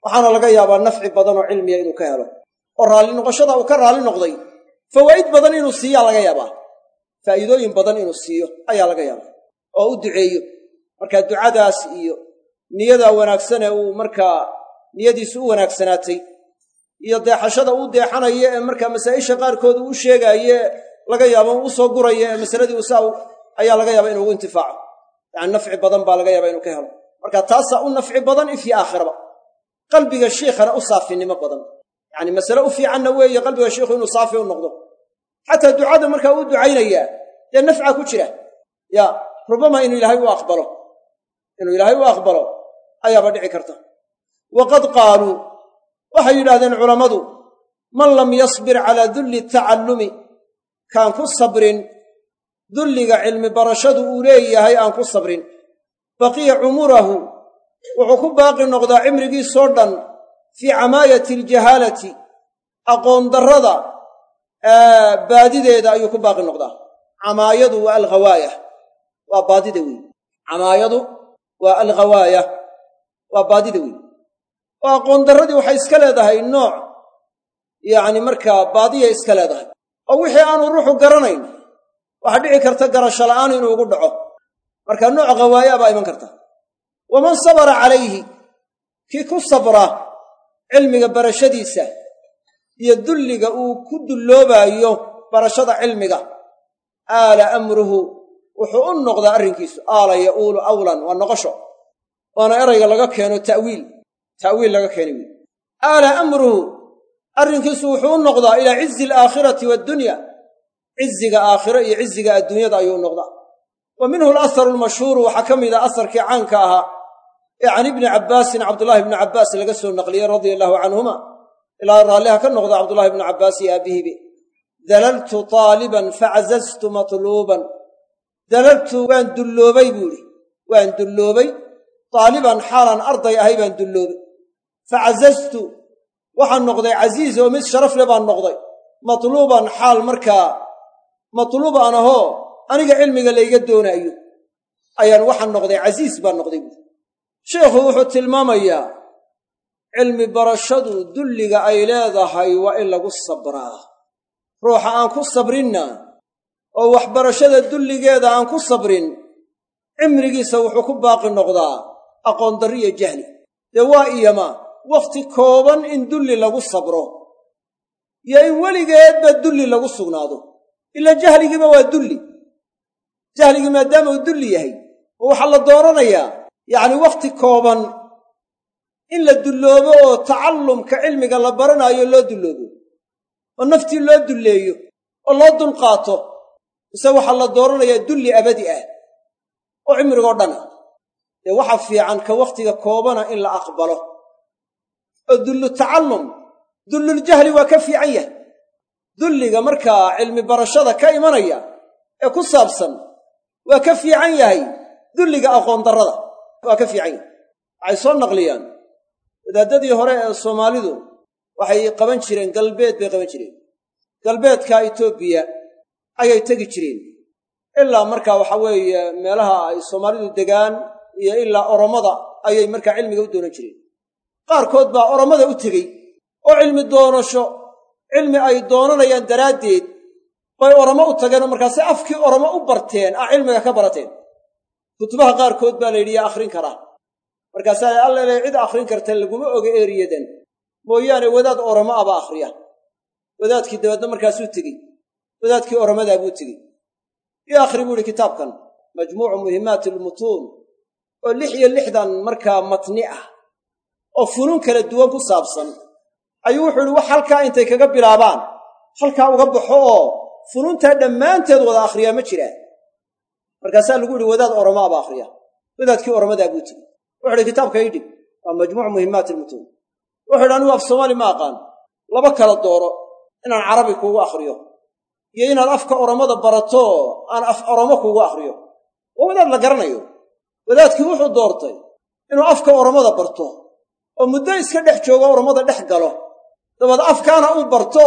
waxaana laga yaabaa nafci badan oo cilmiya inuu ka helo. Oo raalli noqoshada uu ka raalli noqday fawaa'id badan inuu siiyaa laga yaabaa. Faa'iidooyin badan inuu siiyo ayaa laga yaabaa. Oo u duceeyo. Marka ducadaas iyo niyadaa wanaagsane uu markaa niyadiisu u wanaagsanaatay iyo deexashada uu deexanayo ee markaa masaa'isha qaarkood uu u sheegaaye laga yaabo uu soo gurayo ee masaladii usaa ayaa laga yaaba inuu ugu intifaaco yacani nafci badan baa laga yaaba inuu ka helo. Marka taasaa u nafci badan ifyo aakhiraba. Qalbiga shiikhana u saafinimo badan. Yacani masale u fiicanna weeye qalbiga shiikhu inuu saafi u noqdo. Xataa ducada markaa uu ducaynayaa dee nafca ku jira. Ya rubama inuu ilaahay u aqbalo. Inuu ilaahay u aqbalo ayaaba dhici karta. Waqad qaaluu waxay yidhahdeen culammadu man lam yasbir calaa dulli tacallumi kaan ku sabrin dulliga cilmi barashadu uu leeyahay aan ku sabrin. Baqiya cumurahu wuxuu ku baaqi noqdaa cimrigiisoo dhan fii camaayati aljahaalati aqoon darrada baadideeda ayuu ku baaqi noqdaa. Camaayadu waa alghawaaya. Waa baadida weyn. Camaayadu waa alghawaaya. Waa baadida weyn oo aqoon darradii waxay iska leedahay nooc yacni markaa baadiyay iska leedahay. Oo wixii aanu ruuxu garanayn. Waxaa dhici karta garasho la'aan inuu ugu dhaco. Marka nooc ghawaaya baa iman karta. Waman sabara calayhi kii ku sabra cilmiga barashadiisa iyo dulliga uu ku dulloobaayo barashada cilmiga aala amruhu wuxuu u noqdaa arrinkiisu. Aala ya'uulu awlan waa noqosho. Waana erayga laga keeno ta'wiil ta'wiil laga keenay. Wiil aala amruhu arrinkiisu wuxuu noqdaa ilaa cizi alaakhirati waaddunya ciziga aakhiro iyo ciziga adduunyada ayuu noqdaa. Wa minhu alasaru almashhuuru waxaa ka mid a asarkii caanka ahaa ee can ibni cabbaasin cabdullaahi bni cabbaas laga soo naqliyey radia allahu canhuma. Ilaa raalliha ka noqda cabdullahi bni cabbaas iyo aabihibi dalaltu taaliban facazaztu matluuban. Dalaltu waan dulloobay buu idhi waan dulloobay. Taaliban xaalan arday ahay baan dulloobay facazaztu waxaan noqday casiiz oo mid sharaf le baan noqday matluuban xaal markaa matluub aan ahoo aniga cilmiga layga doonaayo ayaan waxaan noqday casiis baan noqday buuri sheikhu wuxuu tilmaamayaa cilmi barashadu dulliga ay leedahay waa in lagu sabraa ruuxa aan ku sabrinna oo waxbarashada dulligeeda aan ku sabrin cimrigiisa wuxuu ku baaqi noqdaa aqoon darri iyo jahli dee waa iyama wakhti kooban in dulli lagu sabro iyo in weligeedba dulli lagu sugnaado. Ila jahligiiba waa dulli. Jahligii maadaama uu dulli yahay oo waxaa la dooranayaa yacni wakhti kooban in la dulloobo oo tacallumka cilmiga la baranaayo loo dulloobo oo naftii loo dulleeyo oo loo dulqaato mise waxaa la dooranayaa dulli abadi ah oo cimrigoo dhan ah. Dee waxa fiican ka wakhtiga koobana in la aqbalo oo dullu tacallum dulluljahli waa ka fiican yahay. Dulliga markaa cilmi barashada ka imanaya ee ku saabsan waa ka fiican yahay dulliga aqoon darrada waa ka fiican yahay. Waxay soo naqliyaan wadaadadii hore ee soomaalidu waxay qaban jireen galbeed bay qaban jireen. Galbeedka itoobiya ayay tegi jireen. Ilaa markaa waxa weeye meelaha ay soomaalidu degaan iyo ilaa oromada ayay markaa cilmiga u doonan jireen qaarkood baa oromada u tegey oo cilmi doonasho cilmi ay doonanayaan daraaddeed bay oromo u tageenoo markaasi afkii oromo u barteen ah cilmiga ka barateen. Kutubaha qaarkood baa la yidhi yaa akhrin karaa markaasaa alla le cid akhrin karta laguma oga eeriyadan mooyaane wadaad oromo aba akhriya wadaadkii dabeedna markaasuu tegey. Wadaadkii oromadaa buu tegey. Io akhri buu ihi kitaabkan majmuucu muhimmaati almutuun oo lix iyo lixdan markaa matni ah oo funuun kala duwan ku saabsan. Ayuu wuxuu ihi wax halkaa intay kaga bilaabaan halkaa uga baxo oo funuuntaa dhammaanteed wada akhriyaa ma jiraan markaasaa lagu yihi wadaad oromaaba akhriya wadaadkii oromadaa buu tiri wuxu uhi kitaabka ii dhig waa majmuucu muhimmaati almutuun wuxu idhi anigu af soomaali ma aqaan laba kala dooro inaan carabi kuugu akhriyo iyo inaad afka oromada barato aan af oromo kuugu akhriyo. Waa wadaad la garanayo. Wadaadkii wuxuu doortay inuu afka oromada barto oo muddo iska dhex joogo oromada dhex galo. Dabeed afkaana uu barto.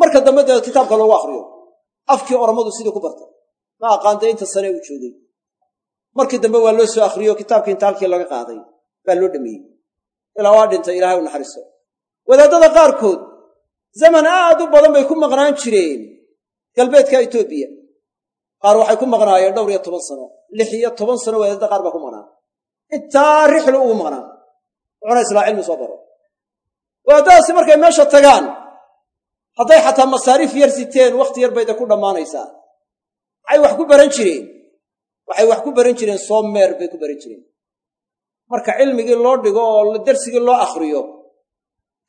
Marka dambe dabeed kitaabka loogu akhriyo. Afkii oromadu sidii ku bartay. Ma aqaantay inta sane uu joogay. Markii dambe waa loo soo akhriyo kitaabkii inta halkii laga qaaday baa loo dhameeyey. Ilaa waa dhintay ilaahay u naxariiso. Wadaadada qaarkood zaman aad u badan bay ku maqnaan jireen. Galbeedka etoobiya qaar waxay ku maqnaayeen dhowr iyo toban sano. Lix iyo toban sano wadaadada qaar baa ku maqnaa intaa rixlu ugu maqnaa wuxuna islaa cilmi soo baro. Wadaadadaasi markay meesha tagaan hadday xataa masaariif yar siteen wakhti yar bayda ku dhammaanaysaa. Waxay wax ku baran jireen. Waxay wax ku baran jireen soomeer bay ku baran jireen. Marka cilmigii loo dhigo oo darsigii loo akhriyo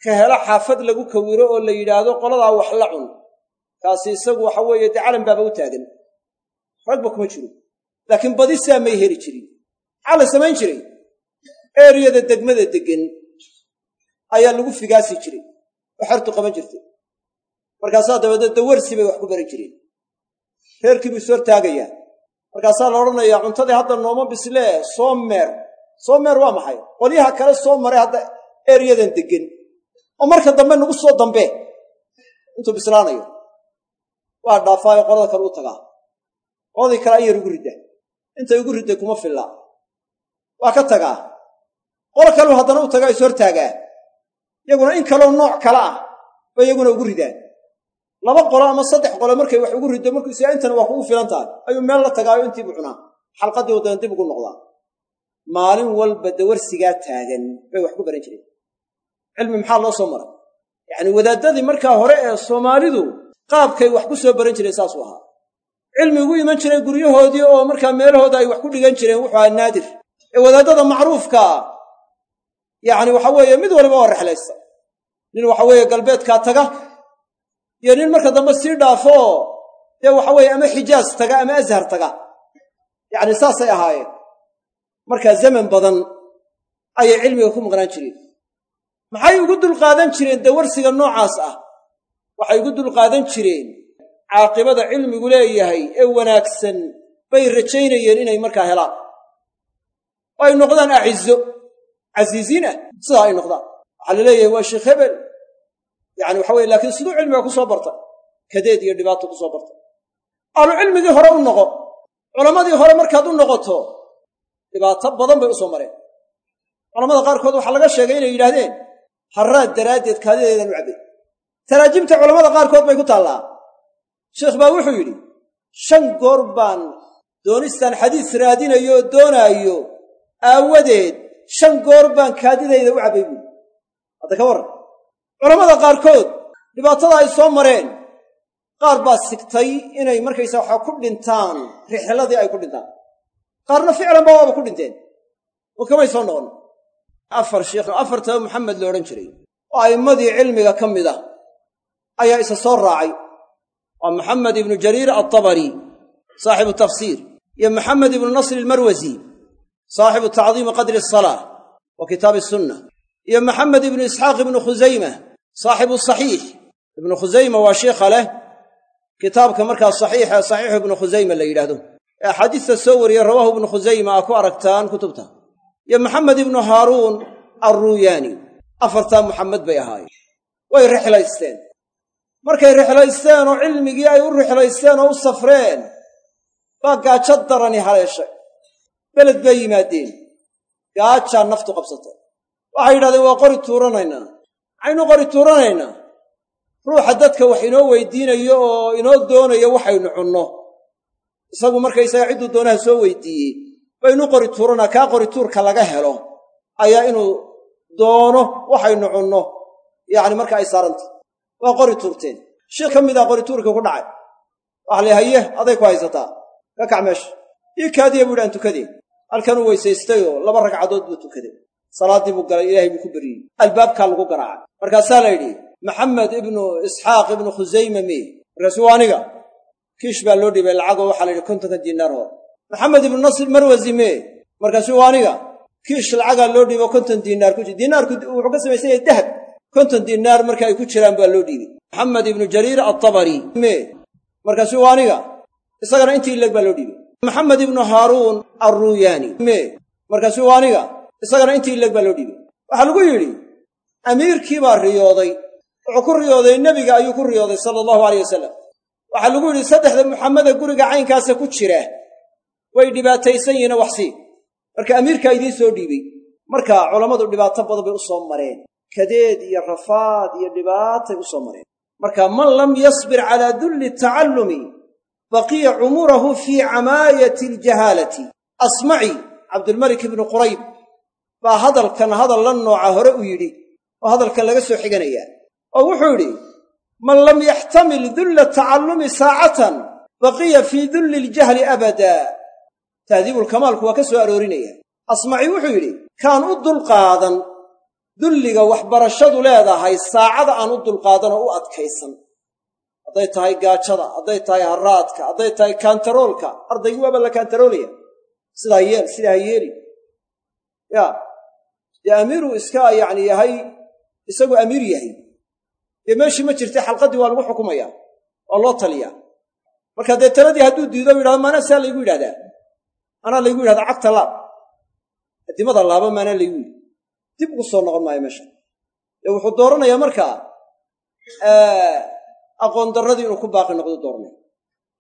ka helo xaafad lagu kawiro oo la yidhaahdo qoladaa wax la cun kaasi isagu waxa weeye dee calan baaba u taagan. Ragba kuma jiro. Laakiin badisaa may heli jirin. Maxaa la samayn jiray eeriyada degmada deggan ayaa lagu figaasi jiray oo xertu qaban jirtay. Markaasaa dabeedee dawarsi bay wax ku baran jireen. Reerkii buu is hortaagayaa markaasaa la odhanayaa cuntadii hadda nooma bislee soomeer soomeer waa maxay? Qolyaha kale soo maray hadda eeryadan deggan. Oo marka dambe nagu soo dambe. Intuu bislaanayo waa dhaafaayo qolada kale u tagaa qoladii kale ayar ugu ridda intay ugu ridday kuma fillaa waa ka tagaa qolo kaleu haddana u tagaa is hortaagaa. Iyaguna in kaloo nooc kale ah ba iyaguna ugu ridaan. Laba qolo ama saddex qolo markay wax ugu riddo markuu isaa intana waa kugu filan tahay. Ayuu meel la tagaayo intiibu cunaa. Xalqaddii wadana dib ugu noqdaa. Maalin walba dawarsigaa taagan bay wax ku baran jireen. Cilmi maxaa loo soo maray? Yacni wadaadadii markaa hore ee soomaalidu qaabkay wax ku soo baran jireen saasuu ahaa. Cilmi ugu iman jiray guryahoodii oo markaa meelahooda ay wax ku dhigan jireen wuxuu ahaa naadir. Ee wadaadada macruufkaa yacni waxa weeye mid waliba waa rexlaysta nin waxa weeye galbeedkaa taga iyo nin marka dambe sii dhaafo dee waxa weeye ama xijaas taga ama ashar taga. Yacni saasay ahaayeen. Markaa zaman badan ayay cilmiga ku maqnaan jireen. Maxay ugu dulqaadan jireen dawarsiga noocaas ah? Waxay ugu dulqaadan jireen caaqibada cilmigu leeyahay ee wanaagsan bay rajaynayeen inay markaa helaan. Oo ay noqdaan acizo casiisiin ah sidaa ay noqdaan. Waxaa la leeyahay waa sheekh hebel. Yacani waxa weye laakiin siduu cilmiga ku soo barta. Kadeed iyo dhibaato ku soo barta. Ahlu cilmigii hore u noqo. Culammadii hore markaad u noqoto dhibaato badan bay u soo mareen. Culamada qaarkood waxaa laga sheegay inay yidhaahdeen harraad daraaddeed kaadideedan u cabbay taraajimta culammada qaarkood bay ku taallaa. Sheekh baa wuxuu yidhi shan goor baan doonistaan xadiis raadinayo oo doonaayo aawadeed shan goor baan kaadidayda u cabbay buuli hadda ka warran. Culammada qaarkood dhibaatada ay soo mareen qaar baa sigtay inay markaysaa waxaa ku dhintaan rixladii ay ku dhintaan. Qaarna ficlanba waaba ku dhinteen. Oo kamay soo noqon. Afar sheikh afartaba maxamed lo odhan jiray. Oo a'immadii cilmiga ka mid ah. Ayaa isa soo raacay. Waa maxamed ibnu jariir altabari saaxibu tafsiir. Iyo maxamed ibnu nasri almarwasi saaxibu tacdiimi qadri asalaa wa kitaabi sunna iyo maxamed ibnu isxaaq ibnu khusayma saaxibu saxiix ibnu khusayma waa sheikha leh kitaabka markaa saxiixa saxiixu ibnu khusayma la yidhaahdo ee axaadiista soo wariyey rawaahu ibnu khusayma aa ku aragtaan kutubta iyo maxamed ibnu haaruun alruuyaani afartaa muxamed bay ahaayeen way rixlaysteen markay rixlaysteen oo cilmigii ay u rixlaysteen oo u safreen baa gaajo darani haleeshay beled bay yimaadeen gaajaa naftu qabsatay waxay yidhahdeen waa qori tuuranaynaa. Maxaynu qori tuuranaynaa. Ruuxa dadka wax inoo weydiinayo oo inoo doonayo waxaynu cunno. Isagu markaysaga cidduu doonaha soo weydiiyey baynu qori tuuranaa kaa qori tuurka laga helo ayaa inuu doono waxaynu cunno. Yacni marka ay saarantay waa qori tuurteen. Sheikh ka mid ah qori tuurkii ku dhacay. Waxa la haye aday ku haysataa. Ka kac meesha. Ii kaadiya buu yidhi aan tukadee halkanuu weysaystay oo laba ragcadood buu tukaday salaaddii buu galay ilaahay buu ku beryey albaabkaa lagu garaacay. Markaasaa la yidhi maxamed ibnu isxaaq ibnu khusayma mee markaasu waa aniga. Kiish baa loo dhibay lacagoo waxaa la yidhi kontonka diinaar hor maxamed ibnu nasr marwasi mee markaasu waa aniga. Kiish lacagaa loo dhiibo konton diinaar ku jir diinaarku wuxuu ka samaysan yahay dahab. Konton diinaar marka ay ku jiraan baa loo dhiibay maxamed ibnu jariir altabari mee markaasu waa aniga. Isagana intii ileg baa loo dhiibay maxamed ibnu haaruun alruuyaani mee markaasu waa aniga. Isagana intii ileg baa loo dhiibay waxaa lagu yidhi amiirkii baa riyooday. Wuxuu ku riyooday nebiga ayuu ku riyooday sala allahu aleyh wasalam waxaa lagu yidhi saddexda muxameda guriga caynkaasa ku jira. Way dhibaataysan yihiin waxsii marka amiirkaa idiin soo dhiibay. Marka culammadu dhibaato badan bay u soo mareen. Kadeed iyo rafaad iyo dhibaatay u soo mareen. Marka man lam yasbir calaa dulli tacallumi baqiya cumurahu fii camaayati aljahaalati asmaci cabdulmalik ibnu qurayb baa hadalkan hadal la nooca hore u yidhi oo hadalkan laga soo xiganayaa oo wuxuu yidhi man lam yaxtamil dulla tacallumi saacatan baqiya fii dulli iljahli abada. Tahdiibulkamaalku waa ka soo aroorinaya. Asmaci wuxuu yidhi kaan u dulqaadan dulliga waxbarashadu leedahay saacada aan u dulqaadan oo u adkaysan hadday tahay gaajada hadday tahay haraadka hadday tahay kaantaroolka ardaygii waaba la kaantaroolaya sidaa yeel sidaa ha yeeli. Ya dee amiiruu iska yacni yahay isagu amiir yahay. Dee meeshii ma jirtay xalqaddii waa lagu xukumaya waa loo taliyaa. Marka dee taladii hadduu diido u yidhahdo maanaa saa laygu yidhahdaa? Anaa laygu yidhahdaa cagta laab. Adimada laaba maanaa laygu yidhi. Dib ugu soo noqon maayo meesha. Dee wuxuu dooranayaa markaa aqoon darradii inuu ku baaqi noqdo dooranaya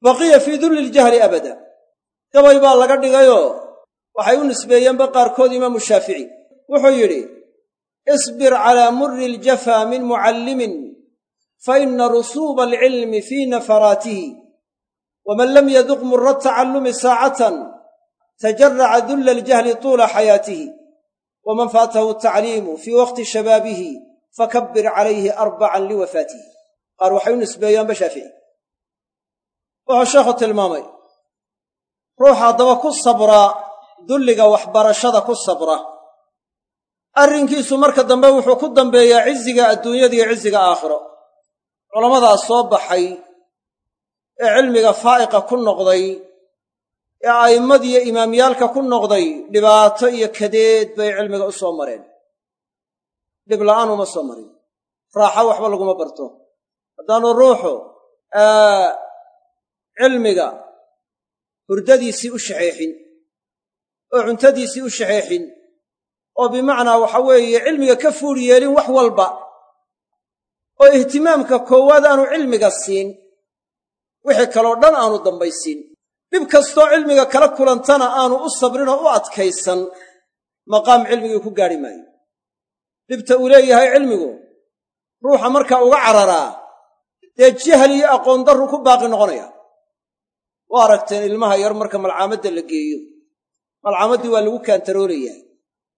baqiya fii dulli iljahli abada. Gabay baa laga dhigayoo waxay u nisbeeyeenba qaarkood imaamu shaafici. Wuxuu yidhi isbir calaa murri iljafaa min mucallimin fa ina rusuuba alcilmi fii nafaraatihi waman lam yaduq murra tacallumi saacatan tajaraca dulla aljahli tuula xayaatihi waman faatahu tacliimu fii waqti shabaabihi fakabbir calayhi arbacan liwafaatihi qaar waxay u nisbeeyaanba shaafici wuxuu sheekhu tilmaamay ruuxa haddaba ku sabraa dulliga waxbarashada ku sabra. Arrinkiisu marka dambe wuxuu ku dambeeyaa ciziga adduunyada iyo ciziga aakhiro. Culammadaas soo baxay ee cilmiga faa'iqa ku noqday ee a'immadiiyo imaamyaalka ku noqday dhibaato iyo kadeed bay cilmiga u soo mareen. Dhib la'aan uma soo marin. Raaxo waxba laguma barto haddaanu ruuxu cilmiga hurdadiisii u shaxeexin oo cuntadiisii u shaxeexin oo bimacnaa waxa weeye cilmiga ka fuur yeelin wax walba oo ihtimaamka koowaad aanu cilmiga siin wixii kaloo dhan aanu dambaysiin. Dhib kastoo cilmiga kala kulantana aanu u sabrin oo u adkaysan maqaam cilmigii ku gaadhi maayo. Dhibta uu leeyahay cilmigu ruuxa markaa uga cararaa dee jahli iyo aqoon darru ku baaqi noqonaya. Waa aragteen ilmaha yar marka malcaamadda la geeyo. Malcaamaddii waa lagu kaantaroolayaa.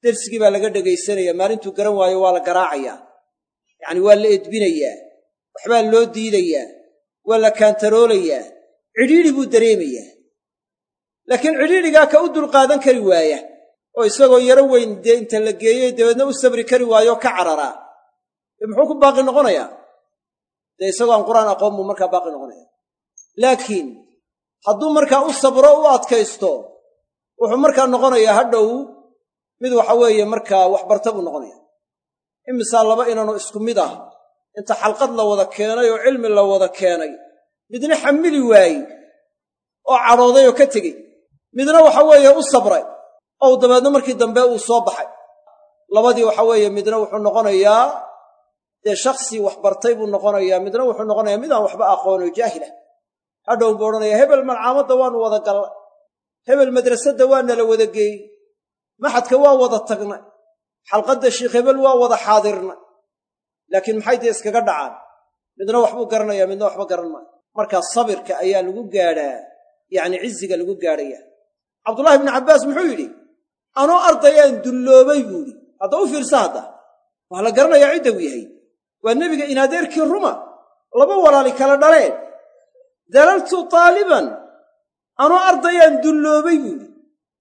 Dersigii baa laga dhegaysanaya maalintuu garan waayo waa la garaacayaa. Yacni waa la edbinayaa. Waxbaa loo diidayaa. Waa la kaantaroolayaa. Cidhiidhi buu dareemayaa. Laakiin cidhiidhigaa ka u dulqaadan kari waaya. Oo isagoo yaro weyn dee inta la geeyey dabeedna u sabri kari waayo ka cararaa dee muxuu ku baaqi noqonayaa dee isagoo aan qur'aan aqoon buu markaa baaqi noqonaya. Laakiin hadduu markaa u sabro u adkaysto wuxuu markaa noqonayaa hadhow mid waxa weeye markaa waxbarta buu noqonaya imisaa laba inanoo isku mid ah inta xalqad la wada keenay oo cilmi la wada keenay midna xamili waayey oo cadhooday oo ka tegey midna waxa weeye u sabray ou dabeedna markii dambe uu soo baxay. Labadii waxa weeye midna wuxuu noqonayaa dee shakhsi waxbartay buu noqonayaa midna wuxuu noqonayaa midaan waxba aqoono jaahilah hadhow buu odhanayaa hebel malcaamadda waanu wada galla hebel madrasadda waa nala wada geeyey maxadka waa wada tagnay xalqadda sheikh hebel waa wada xaadirnay. Laakiin maxay dee iskaga dhacaan? Midna waxbuu garanayaa midna waxba garan maayo. Markaa sabirka ayaa lagu gaadhaa yacni ciziga lagu gaadhaya cabdullahi ibnu cabbaas muxuu yidhi anoo ardayaan dulloobay buu yidhi. Hadda u fiirsa hadda? Waa la garanayaa cidda uu yahay waa nebiga inaadeerkii ruma laba walaali kala dhaleen dalaltu taaliban anoo ardayaan dulloobay buu yidhi.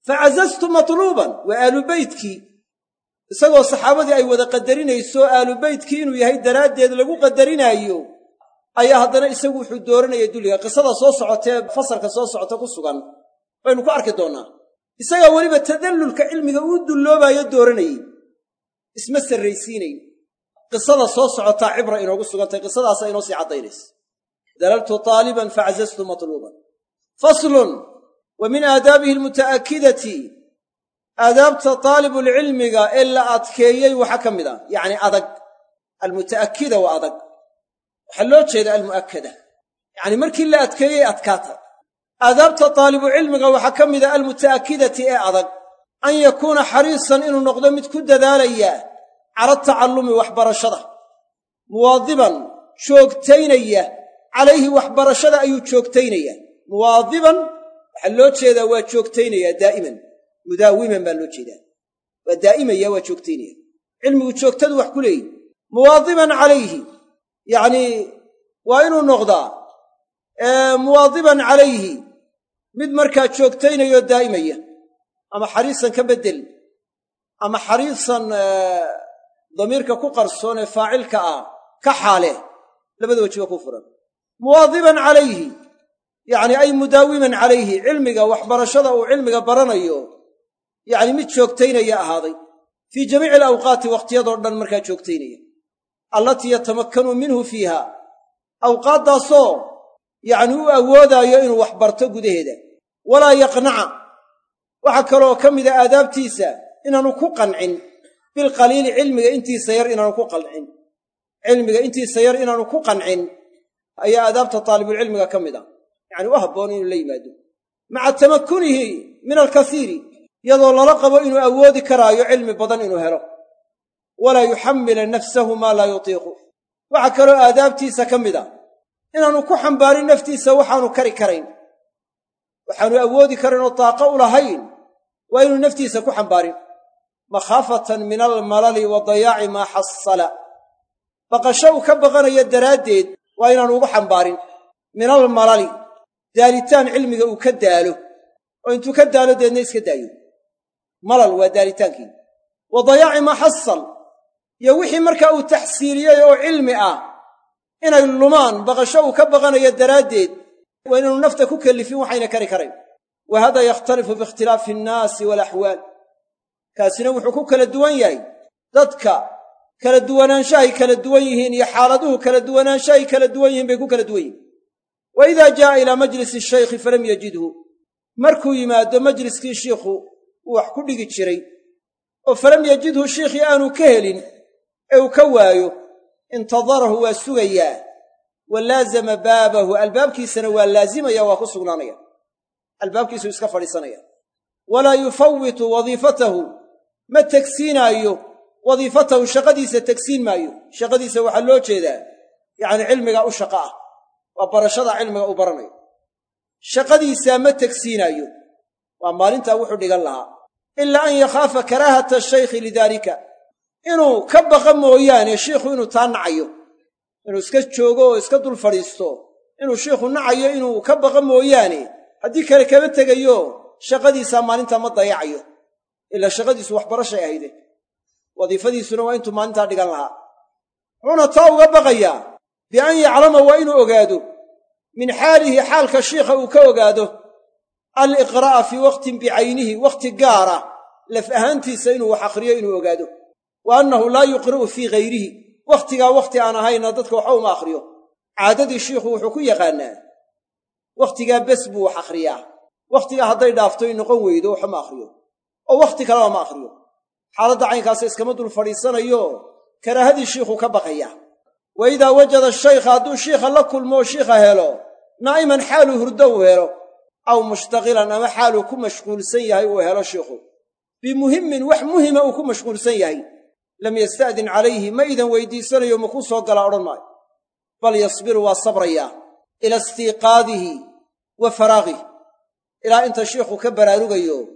Facazastu matluuban waa aalubeytkii isagoo saxaabadii ay wada qadarinayso aalubeytkii inuu yahay daraaddeed lagu qadarinaayo ayaa haddana isagu wuxuu dooranaya dulliga. Qisada soo socotee fasalka soo socota ku sugan. Baynu ku arki doonnaa isagaa weliba tadallulka cilmiga uu dulloobayo dooranayey isma sarraysiinayn qisada soo socotaa cibra inoogu sugantay qisadaasa inoo sii caddaynaysa. Dalaltu taaliban facazastu matluuban. Faslun wa min aadaabihi almuta'akkidati aadaabta taalibulcilmiga ee la adkeeyey waxaa ka mid ah yacni adag. Almuta'akkida waa adag. Waxaa loo jeeda almu'akkada. Yacni markii la adkeeyey adkaata. Aadaabta taalibucilmiga waxaa ka mid a almuta'akkidati ee adag. An yakuuna xariisan inuu noqdo mid ku dadaalaya cala tacallumi waxbarashada. Muwaadiban joogtaynaya. Calayhi waxbarashada ayuu joogtaynaya. Muwaadiban waxaa loo jeedaa waa joogtaynayaa daa'iman. Mudaawiman baa loo jeedaa. Waa daa'imaya waa joogtaynaya. Cilmigu joogtadu wax ku leeyihi muwaadiban calayhi. Yacnii waa inuu noqdaa muwaadiban calayhi. Mid markaa joogtaynayoo daa'imaya. Ama xariisan ka beddel. Ama xariisan damiirka ku qarsoon ee faacilka ah ka xaale. Labada wejiba ku furan. Muwaadiban calayhi yacni ay mudaawiman calayhi cilmiga waxbarashada uu cilmiga baranayo yacni mid joogtaynaya ahaaday. Fii jamiici alawqaati wakhtiyadoo dhan markaa joogtaynaya. Allatii yatamakkanu minhu fiiha. Awqaaddaasoo yacni u awoodaayo inuu wax barto gudaheeda. Walaa yaqnaca. Waxaa kaloo ka mida aadaabtiisa inaanu ku qancin bilqaliili cilmiga intiisa yar inaanu ku qancin cilmiga intiisa yar inaanu ku qancin ayaa aadaabta taalibulcilmiga ka mid a. Yacni u habboon inuu la yimaado. Maca tamakkunihi min alkasiiri iyadoo lala qabo inuu awoodi karaayo cilmi badan inuu helo. Walaa yuxammila nafsahu maa laa yutiiqu. Waxaa kaloo aadaabtiisa ka mid a. Inaanu ku xambaarin naftiisa waxaanu kari karayn. Waxaanu awoodi karan oo daaqo u lahayn. Waa inuu naftiisa ku xambaarin makhaafatan min almalali wa dayaaci maa xasala. Baqasho uu ka baqanayo daraaddeed waa inaanu ugu xambaarin. Min almalali daalitaan cilmiga uu ka daalo. Oo intuu ka daalo deedna iska daayo. Malal waa daalitaankiii wa dayaaci maa xasal. Iyo wixii markaa uu taxsiiliyey oo cilmi ah inay lumaan baqasho uu ka baqanayo daraaddeed waa inaanu nafta ku kellifin waxayna kari karayn wa hada yakhtalifu biikhtilaafi annaasi waalaxwaal kaasina wuxuu ku kala duwan yahay. Dadka kala duwanaanshahay kala duwan yihiin iyo xaaladuhu kala duwanaanshahay kala duwan yihiin bay ku kala duwan yihiin. Wa idaa jaa'a ilaa majlisi shaykhi falam yajidhu markuu yimaado majliskii shiikhu uu wax ku dhigi jiray. Oo falam yajidhu shiikhii aanu ka helin ee uu ka waayo intadarahu waa sugayaa. Wa laazama baabahu albaabkiisana waa laazimaya waa ku sugnaanaya. Albaabkiisuu iska fadhiisanaya. Walaa yufawitu wadiifatahu ma tegsiinaayo wadiifatahu shaqadiisa tegsiin maayo. Shaqadiisa waxaa loo jeedaa yacni cilmiga u shaqo ah waa barashada cilmiga uu baranayo. Shaqadiisaa ma tegsiinaayo waa maalintaa wuxuu dhigan lahaa. Ilaa an yakhaafa karaahata shaykhi lidaalika inuu ka baqa mooyaane shiikhu inuu taa nacayo inuu iska joogo oo iska dul fadhiisto inuu shiikhu nacayo inuu ka baqa mooyaane haddii kale kama tegayo shaqadiisaa maalintaa ma dayacayo ilaa shaqadiisu waxbarashay ahayde wadiifadiisuna waa intuu maalintaa dhigan lahaa. Wuxuuna taa uga baqayaa bi an yaclama waa inuu ogaado min xaalihi xaalka shiikha uu ka ogaado aliqraa'a fii waqtin bicaynihi wakhti gaara laf ahaantiisa inuu wax akhriyo inuu ogaado. Wa annahu laa yuqri'u fii hayrihi wakhtigaa wakhti aan ahayna dadka waxa uma akhriyo. Caadadii shiikhu wuxuu ku yaqaannaa wakhtigaa bes buu wax akhriyaa. Wakhtigaa hadday dhaafto in noqon weydo waxa ma akhriyo oo wakhti kaleba ma akhriyo xaaladda caynkaasa iskama dul fadhiisanayo karaahadii shiikhu ka baqaya. Wa idaa wajada shaykha hadduu shiikha la kulmo oo shiikha helo naa'iman xaaluu hurdo uu helo aw mushtaqilan ama xaaluu ku mashquulsan yahay uu helo shiikhu. Bimuhimmin wax muhima uu ku mashquulsan yahay. Lam yasta'din calayhi ma idan weydiisanayo makuu soo galaa odhan maayo. Bal yasbiru waa sabrayaa ila istiiqaadihi wa faraagih ilaa inta shiikhu ka baraarugayo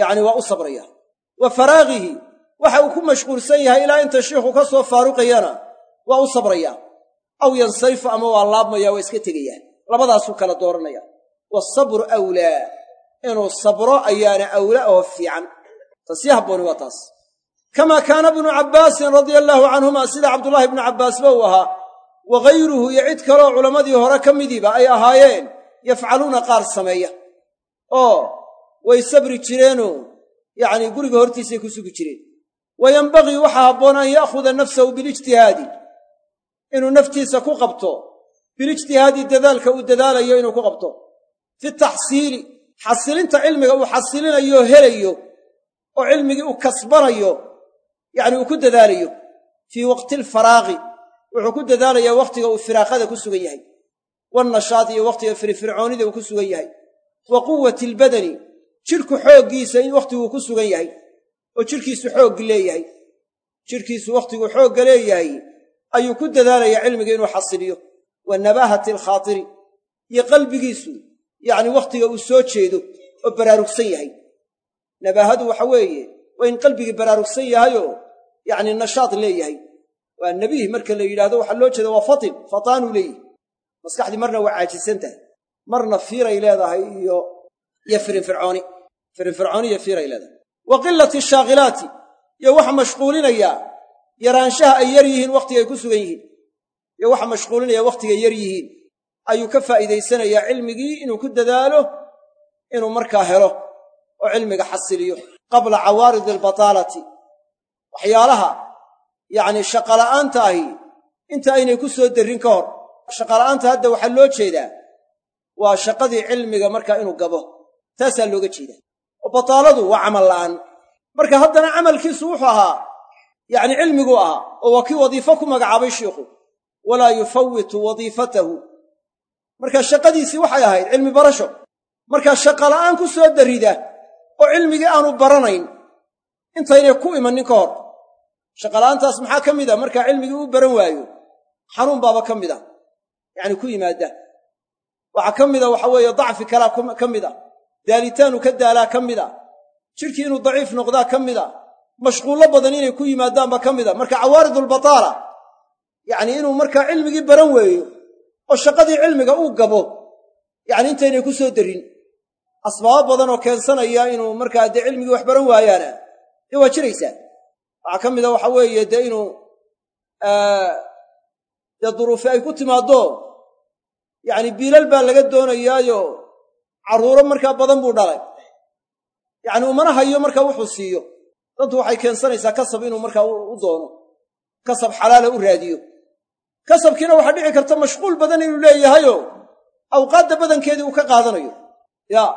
yacni waa u sabraya. Wa faraagihi waxa uu ku mashquulsan yahay ilaa inta shiikhu ka soo faaruqayana waa u sabrayaa aw yansarifu ama waa laabmaya waa iska tegayaa labadaasuu kala dooranaya. Wasabru awlaa inuu sabro ayaana awlaa oo fiican. Tasii habbooni waa taas. Kamaa kaana bnu cabbaasin radia allaahu canhuma sida cabdullaahi ibnu cabbaasba uu ahaa wa gayruhu iyo cid kaleoo culammadii hore ka midiiba ay ahaayeen yafcaluuna qaar sameeya. Oo way sabri jireenoo yacnii guriga hortiisay ku sugi jireen. Wa yenbagii waxaa habboon an ya'khuda nafsahu bilijtihaadi. Inuu naftiisa ku qabto. Bilijtihaadi dadaalka uu dadaalayo inuu ku qabto. Fi taxsiili xasilinta cilmiga uu xasilinayo helayo oo cilmigii uu kasbanayo yacni uu ku dadaalayo. Fii waqti alfaraaqi wuxuu ku dadaalayaa wakhtiga uu firaaqada ku sugan yahay. Wannashaad iyo wakhtiga firfircoonida uu ku sugan yahay. Wa quwati albadani jidhku xooggiisa in wakhtiguu ku sugan yahay oo jidhkiisu xoog leeyahay. Jidhkiisu wakhtiguu xoogga leeyahay ayuu ku dadaalayaa cilmiga inuu xasiliyo. Wa nabaahati alkhaatiri iyo qalbigiisu yacni wakhtiga uu soo jeedo oo baraarugsan yahay. Nabaahadu waxa weeye waa in qalbigii baraarugsan yahayoo yacni nashaad leeyahay. Waa nebiih marka la yidhaahdo waxaa loo jeeda waa fatin fataanuu leeyihi. Maskaxdii marna waa caajisan tahay. Marna fiiray leedahay iyo iyo firinfircooni firinfircooni iyo fiiray leedahay. Wa qilati shaakilaati iyo waxa mashquulinayaa yaraanshaha ay yar yihiin wakhtiga ay ku sugan yihiin. Iyo waxa mashquulinaya wakhtigay yar yihiin ayuu ka faa'iidaysanayaa cilmigii inuu ku dadaalo inuu markaa helo oo cilmiga xasiliyo. Qabla cawaaridi albataalati waxyaalaha yacni shaqola'aanta ahi inta aynay ku soo derrin ka hor. Shaqola'aanta hadda waxaa loo jeedaa waa shaqadii cilmiga markaa inuu gabo taasaa looga jeedaa bataaladu waa camal la'aan. Marka haddana camalkiisu wuxuu ahaa yacni cilmiguu ahaa oo waa kii wadiifo ku magacaabay shiikhu walaa yufawitu wadiifatahu. Marka shaqadiisii waxay ahayd cilmi barasho. Markaa shaqola'aan ku soo darrida oo cilmigii aanu baranayn intaynay ku imannin ka hor. Shaqola'aantaas maxaa ka mid a markaa cilmigii u baran waayo xanuun baaba ka mid a yacni ku yimaada waxaa ka mida waxa weeye dacfi kalaa ka mid a daalitaanu ka daalaa ka mid a jidhkii inuu daciif noqdaa ka mid a mashquullo badan inay ku yimaadaanba ka mid a marka cawaaridulbataala yacni inuu markaa cilmigii baran weeyo oo shaqadii cilmiga uu gabo yacni intaynay ku soo darin asbaabo badan oo keensanaya inuu markaa dee cilmigii wax baran waayaana dee waa jiraysaa? Waxaa ka mida waxa weeye dee inuu dee duruufi ay ku timaaddo. Yacni biilal baa laga doonayaayo carruuro markaa badan buu dhalay. Yacni umana hayo markaa wuxuu siiyo. Dantu waxay keensanaysaa kasab inuu markaa u doono. Kasab xalaala u raadiyo. Kasabkiina waxaa dhici karta mashquul badan inuu leeyahayo. Awqaadda badankeedii uu ka qaadanayo. Yaa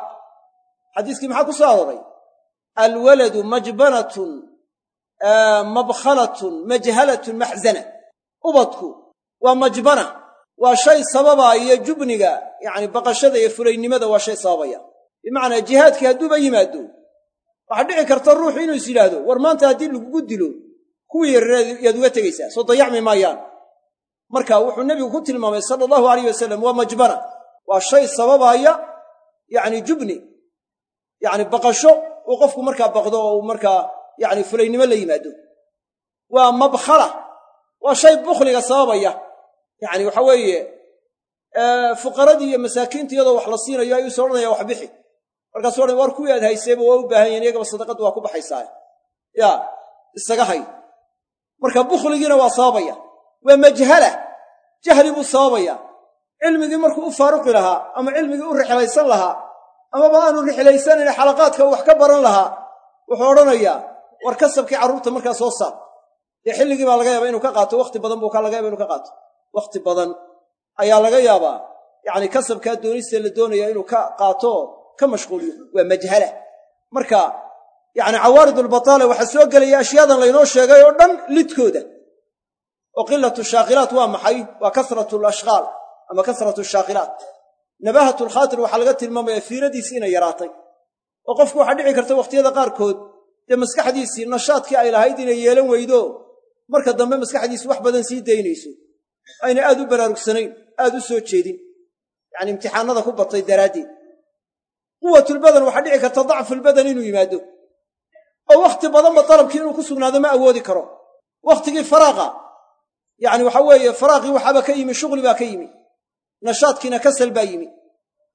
xadiiskii maxaa ku soo arooray? Alwaladu majbanatun mabkhalatun majhalatun maxzana. Ubadku waa majbana waa shay sababaayo jubniga yacni baqashada iyo fulaynimada waa shay sababaya. Bimacnaa jihaadkii hadduuba yimaado waxaa dhici karta ruuxu inuu is yidhaahdo war maanta haddii lagugu dilo kuwii yareed yaad uga tegaysaa soo dayacmi maayaan. Marka wuxuu nebigu ku tilmaamay sala allahu alayh wasalam waa majbana waa shay sababaaya yacni jubni yacni baqasho uu qofku markaa baqdo oo uu markaa yacni fulaynimo la yimaado. Waa mabkhala waa shay bukhliga sababaya yacni waxa weeye fuqaradii iyo masaakiinta iyadoo wax la siinayo ayuu is odhanaya wax bixi. Markaasuu odhan war kuwii aad hayseeba waa u baahan yahin iyagaba sadaqaddu waa ku baxaysaa. Yaa isaga hay. Marka bukhligiina waa sababaya waa majhala. Jahli buu sababaya. Cilmigii markuu u faaruqi lahaa ama cilmigii u rixlaysan lahaa amaba aanu rixlaysanayna xalaqaadka wax ka baran lahaa wuxuu odhanayaa war kasabkii carruurta markaa soo saar. Dee xilligii baa laga yaaba inuu ka qaato wakhti badan buu laga yaba inu ka qaato wakhti badan ayaa laga yaabaa. Yacni kasabkaa doonista la doonaya inuu ka qaato ka mashquuliyo. Waa majhala. Marka yacni cawaaridulbataala waxaa soo gelaya ashyaadan laynoo sheegay oo dhan lidkooda. Oo qilatu shaakilaat waa maxay? Waa kasratu alashqaal ama kasratu shaakilaat. Nabaahat alkhaatir waxaa laga tilmaamaya fiiradiisii inay yaraatay. Oo qofku waxaa dhici karta wakhtiyada qaarkood dee maskaxdiisii nashaadkii ay lahayd inay yeelan weydo. Marka dambe maskaxdiisi wax badan sii daynayso ayna aad u baraarugsanayn aad u soo jeedin. Yacni imtixaanada ku batay daraaddeed. Quwatulbadan waxaa dhici karta dacfulbadan inuu yimaado. Oo wakhti badanba dalabkii inuu ku sugnaado ma awoodi karo. Wakhtigii faraaqa. Yacni waxa weeye faraaqii waxaaba ka yimi shughli baa ka yimi. Nashaadkiina kasal baa yimi.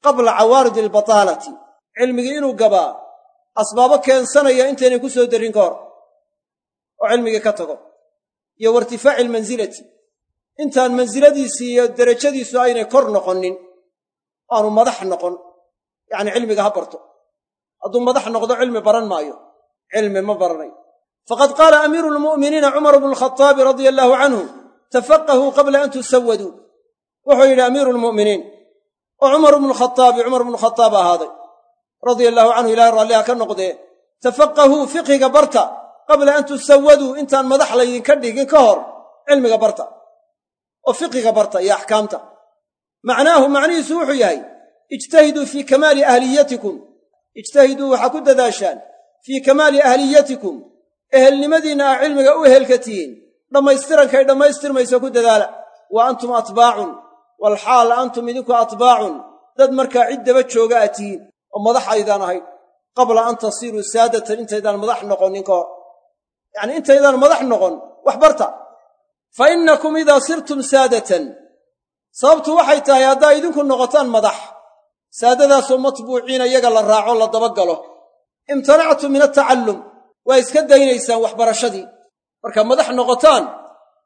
Qabla cawaaridi albataalati. Cilmigii inuu gabaa asbaabo keensanaya intaynay ku soo darrin ka hor. Oo cilmigii ka tago. Iyo wairtifaaci almansilati intaan mansiladiisii iyo derajadiisu aynay kor noqonin aanu madax noqon. Yacni cilmiga ha barto. Hadduu madax noqdo cilmi baran maayo. Cilmi ma baranayo faqad qaala amiiru lmu'miniina cumar bnu lkhataabi radia allaahu canhu tafaqahuu qabla an tusawaduu wuxuu yidhi amiiru lmu'miniin oo cumar bnu lkhataabi cumar bnu khataab ahaaday radia allaahu canhu ilahay raalliha ka noqdee tafaqahuu fiqhiga barta qabla an tusawaduu intaan madax laydinka dhigin ka hor cilmiga barta oo fiqiga barta iyo axkaamta. Macnaahu macnihiisu wuxuu yahay ijtahiduu fii kamaali ahliyatikum. Ijtahiduu waxaa ku dadaashaan fii kamaali ahliyatikum. Ehelnimadiinna aa cilmiga u ehelka tihiin dhammaystirankay dhammaystirmayso ku dadaala wa antum atbaacun walxaal antum idinku atbaacun dad markaa cid daba jooga aad tihiin oo madax aydaan ahayd qabla an tasiiruu saadatan intaydaan madax noqonin ka hor. Yacnii intaydaan madax noqon wax barta fa innakum idaa sirtum saadatan. Sababtu waxay tahay haddaa idinku noqotaan madax saadadaasoo matbuuciina iyaga la raaco la dabagalo. Imtanactum min atacallum waa iska daynaysaan waxbarashadii. Markaa madax noqotaan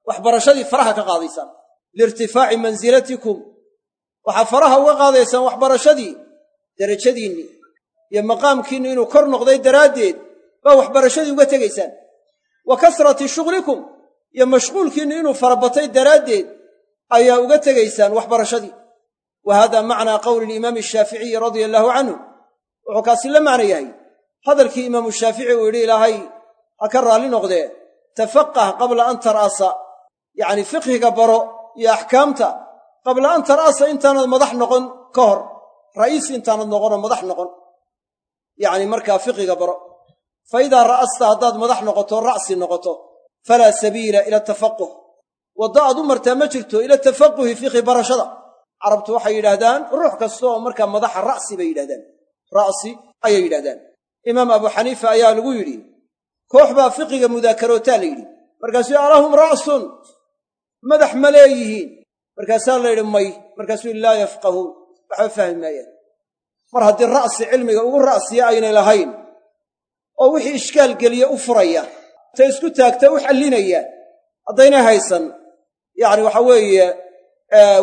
waxbarashadii faraha ka qaadaysaan. Liirtifaaci mansilatikum waxaa faraha uga qaadaysaan waxbarashadii derajadiinnii iyo maqaamkiinnu inuu kor noqday daraaddeed baa waxbarashadii uga tegaysaan. Wa kasrati shughlikum iyo mashquulkiinnu inuu farabatay daraaddeed ayaa uga tegaysaan waxbarashadii. Wa hada macnaa qowli alimaami ashaaficiyi radia allaahu canhu wuxuu kaasi la macno yahay hadalkii imaamu shaafici uu yidhi ilaahay ha ka raalli noqdee tafaqah qabla an tar'asa yacni fiqhiga baro iyo axkaamta qabla an tar'asa intaanad madax noqon ka hor ra'iis intaanad noqonoo madax noqon yacni markaa fiqiga baro. Fa idaa ra'asta haddaad madax noqoto ra'si noqoto falaa sabiila ila tafaquh waddo aad u martaa ma jirto ila tafaquhi fiqhi barashada. Carabtu waxay yidhaahdaan ruux kasta oo markaa madaxa ra'si bay yidhahdaan ra'si ayay yidhahdaan imaam abu xaniifa ayaa lagu yidhi koox baa fiqiga mudaakarootaa la yidhi. Markaasuu alahum ra'sun. Madax ma leeyihiin. Markaasaa la yidhi may. Markaasuu laa yafqahuun. Waxba fahmi maayaan mar haddii ra'si cilmiga ugu ra'siya aynay lahayn oo wixii ishkaal geliya u furaya ta isku taagta u xallinaya haddaynay haysan yacni waxa weeye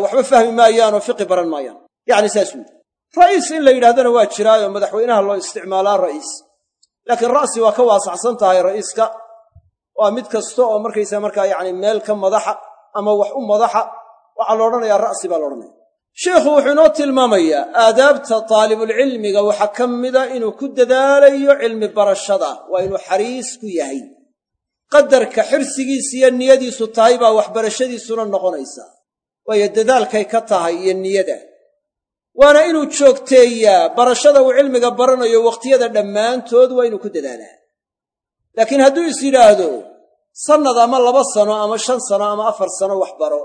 waxba fahmi maayaanoo fiqi baran maayaan. Yacni saasuu yidhi ra'iis in la yidhahdana waa jiraayoo madaxweynaha loo isticmaalaa ra'iis laakiin ra'si waa ka waasacsan tahay ra'iiska waa mid kasta oo markaysa markaa yacni meel ka madaxa ama wax u madaxa waxaa la odhanayaa ra'si baa la odhanaya sheikhu wuxuu inoo tilmaamayaa aadaabta taalibulcilmiga waxaa ka mida inuu ku dadaalayo cilmi barashada. Waa inuu xariis ku yahay qadarka xirsigiisa iyo niyadiisu tahay baa waxbarashadiisuna noqonaysaa waayo dadaalkay ka tahay iyo niyada. Waana inuu joogteeyaa barashada uu cilmiga baranayo wakhtiyada dhammaantood waa inuu ku dadaalaa. Laakiin hadduu is yidhaahdo sannad ama laba sano ama shan sano ama afar sano wax baro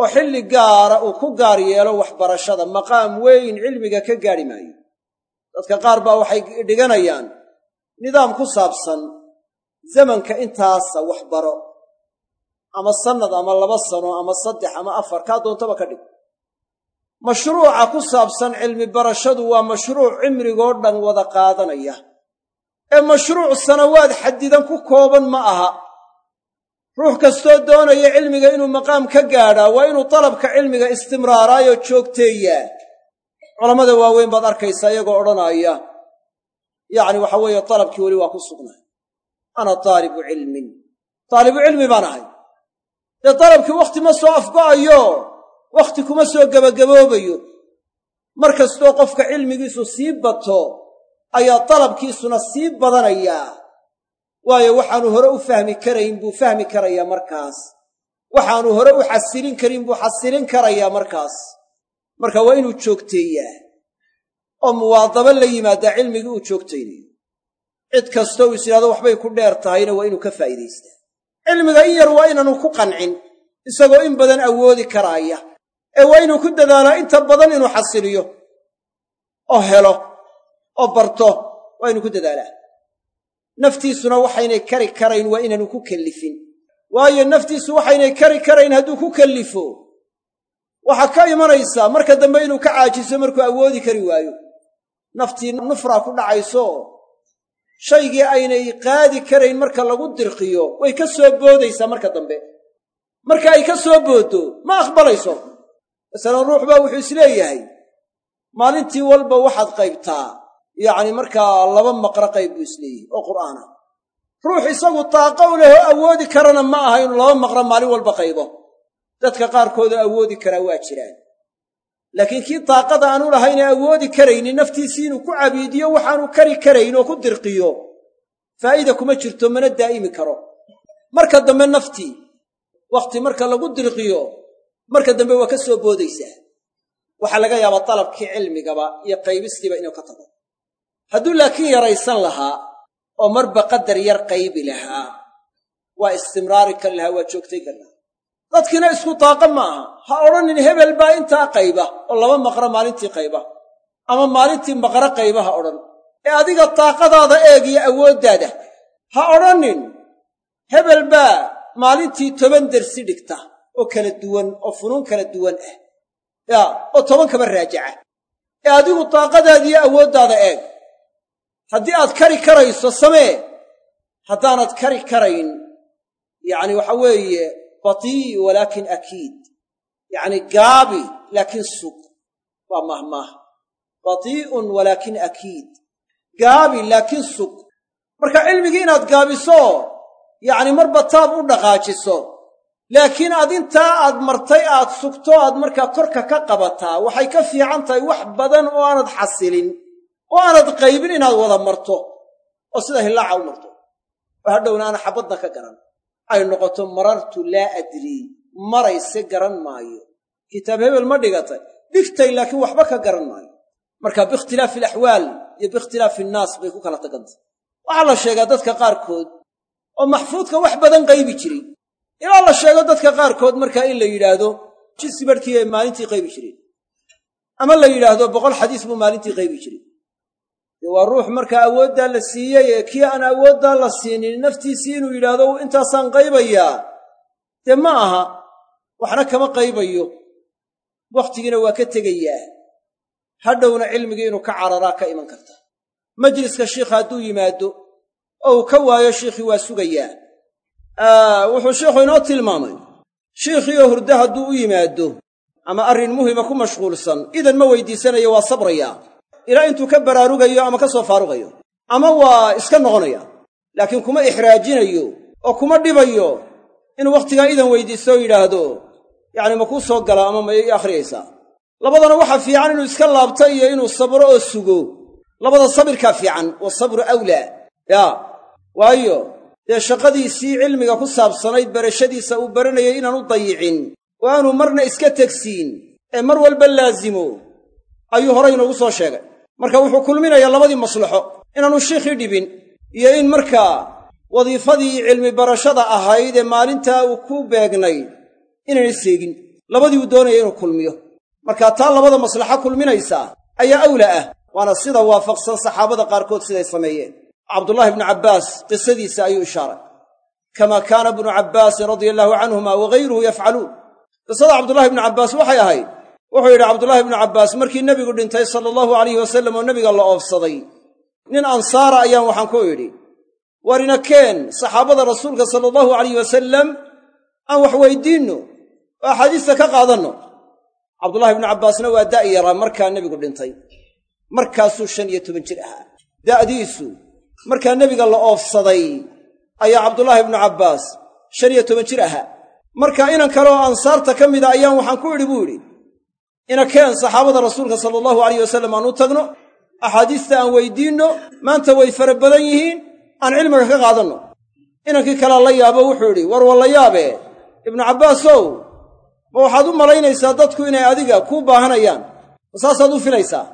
oo xilli gaara uu ku gaar yeelo waxbarashada maqaam weyn cilmiga ka gaadhi maayo. Dadka qaar baa waxay dhiganayaan nidaam ku saabsan zamanka intaasa wax baro ama sannad ama laba sano ama saddex ama afar kaa doontaba ka dhig. Mashruuca ku saabsan cilmi barashadu waa mashruuc cimrigoo dhan wada qaadanaya. Ee mashruuc sanawaad xadidan ku kooban ma aha. Ruux kastoo doonaya cilmiga inuu maqaam ka gaadhaa waa inuu dalabka cilmiga istimraaraayoo joogteeyaa culammada waaweyn baad arkaysaa iyagoo odhanaya. Yacni waxa weeye dalabkii weli waa ku sugnay ana taalibu cilmin. Taalibu cilmi baan ahay. Dee dalabkii wakhti ma soo afgo'ayo wakhti kuma soo gebagaboobayo. Mar kastoo qofka cilmigiisu sii bato ayaa dalabkiisuna sii badanayaa waayo waxaanu hore u fahmi karayn buu fahmi karayaa markaas. Waxaanu hore u xasilin karin buu xasilin karayaa markaas. Marka waa inuu joogteeyaa. Oo muwaadabo la yimaadaa cilmigii uu joogtaynayo cid kastoo is yidhahdo waxbay ku dheer tahayna waa inuu ka faa'iidaystaa cilmiga in yar waa inaanu ku qancin isagoo in badan awoodi karaaya ee waa inuu ku dadaalaa inta badan inuu xasiliyo oo helo oo barto waa inuu ku dadaalaa. Naftiisuna waxaynay kari karayn waa inaanu ku kellifin. Waayo naftiisu waxaynay kari karayn hadduu ku kellifo. Waxaa ka imanaysaa marka dambe inuu ka caajiso markuu awoodi kari waayo. Naftii nufraa ku dhacayso shaygii aynay qaadi karayn marka lagu dirqiyo way ka soo boodaysaa marka dambe. Marka ay ka soo booddo ma aqbalayso. Masalan ruux baa wuxuu is leeyahay maalintii walba waxaad qaybtaa yacni markaa laba maqro qayb buu is leeyahay oo qur'aana. Ruux isagu taaqo u leh oo awoodi karana ma aha inuu laba maqro maalin walba qaybo. Dadka qaarkoodoo awoodi karaa waa jiraan laakiin kii daaqada aanu lahayn ee awoodi karaynin naftiisii inuu ku cabiidiyo waxaanu kari karayn oo ku dirqiyo faa'iida kuma jirto mana daa'imi karo. Marka dambe naftii wakhti marka lagu dirqiyo marka dambe waa ka soo boodaysaa. Waxaa laga yaabaa dalabkii cilmigaba iyo qaybistiiba inuu ka tago. Hadduu laakiin yaraysan lahaa oo marba qadar yar qaybi lahaa waa istimraari kar lahaa waa joogtay kar lahaa dadkiina isku daaqa ma aha ha odhanin hebel baa intaa qayba oo laba maqro maalintii qayba. Ama maalintii maqro qayba ha odhan. Ee adiga daaqadaada eeg iyo awooddaada ha odhanin hebel baa maalintii toban dersi dhigta oo kala duwan oo funuun kala duwan ah yaa oo toban kaba raajaca. Ee adigu daaqadaadiiyo awooddaada eeg. Haddii aad kari karayso samee haddaanad kari karayn yacni waxa weeye batii walaakin akiid yacni gaabi laakiin sug waa mahmaah batii'un walaakin akiid gaabi laakiin sug marka cilmigii inaad gaabiso yacni marba taab u dhaqaajiso laakiin aad intaa aad martay aad sugto aad markaa korka ka qabataa waxay ka fiican tahay wax badan oo aanad xasilin oo aanad qaybin inaad wada marto oo sida hillaaca u marto oo hadhowna aana xabadna ka garan ay noqoto marartu laa adrii marayse garan maayo. Kitaab hebel ma dhigatay dhigtay laakiin waxba ka garan maayo. Marka biikhtilaafi alaxwaal iyo biikhtilaafi innaas bay ku kala tagantay. Waxaa la sheegaa dadka qaarkood oo maxfuudka wax badan qaybi jiray. Ilaa la sheego dadka qaarkood markaa in la yidhaahdo jisi barhkii ay maalintii qaybi jireen. Ama la yidhaahdo boqol xadiis buu maalintii qaybi jiray dee waa ruux markaa awooddaa la siiyey ee kii aan awooddaa la siinin naftiisii inuu yidhaahdo intaasaan qaybayaa. Dee ma aha waxna kama qaybayo. Wakhtigiina waa ka tegayaa. Hadhowna cilmigii inuu ka cararaa ka iman karta. Majliska shiikha hadduu yimaado oo uu ka waayo shiikhii waa sugayaa. Wuxuu sheikhu inoo tilmaamay shiikhiioo hurdo hadduu u yimaado ama arrin muhima ku mashquulsan idan ma weydiisanayo waa sabrayaa ilaa intuu ka baraarugayo ama ka soo faarugayo ama waa iska noqonaya laakiin kuma ixraajinayo oo kuma dhibayo inuu wakhtigaa idan weydiisto oo yidhaahdo yacni ma kuu soo gala ama ma akhriyaysaa? Labadana waxaa fiican inuu iska laabto iyo inuu sabro oo sugo. Labada sabirkaa fiican wasabru awlaa. Yaa waayo dee shaqadiisii cilmiga ku saabsanayd barashadiisa uu baranayay inaanu dayicin oo marna iska tegsiin ee mar walba laasimo ayuu horay inoogu soo sheegay marka wuxuu kulminayaa labadii maslaxo. Inaanu shiikhii dhibin iyo in markaa wadiifadii cilmi barashada ahayd ee maalintaa uu ku beegnayd inaynay seegin. Labadii uu doonaya inuu kulmiyo. Marka taa labada maslaxo kulminaysaa ayaa awla ah. Waana sida waafaqsan saxaabada qaarkood siday sameeyeen. Cabdullaahi bnu cabbaas qisadiisa ayuu ishaaray. Kamaa kaana bnu cabbaasin radia allaahu canhuma wa gayruhu yafcaluun. Qisada cabdullahi bnu cabbaas waxay ahayd wuxuu yidhi cabdullaahi bnu cabbaas markii nebigu dhintay sala allahu alayhi wasallam oo nebiga la oofsaday nin ansaara ayaan waxaan ku idhi warina keen saxaabada rasuulka sala allahu alayh wasalam aan wax weydiinno oo axaadiista ka qaadanno. Cabdullahi bnu cabbaasna waa da' yaraa markaa nebigu dhintay. Markaasuu shan iyo toban jir ahaa. Da'diisu markaa nebiga la oofsaday ayaa cabdullaahi bnu cabbaas shan iyo toban jir ahaa. Marka inan kale oo ansaarta ka mida ayaan waxaan ku idhi buu idhi ina keen saxaabada rasuulka sala allahu alayh wasallam aan u tagno axaadiista aan weydiinno maanta way fara badan yihiin aan cilmiga ka qaadanno. Inankii kalea la yaabo wuxuu idhi war walla yaabee ibnu cabbaasow ma waxaad u malaynaysaa dadku inay adiga kuu baahanayaan? Ma saasaad u filaysaa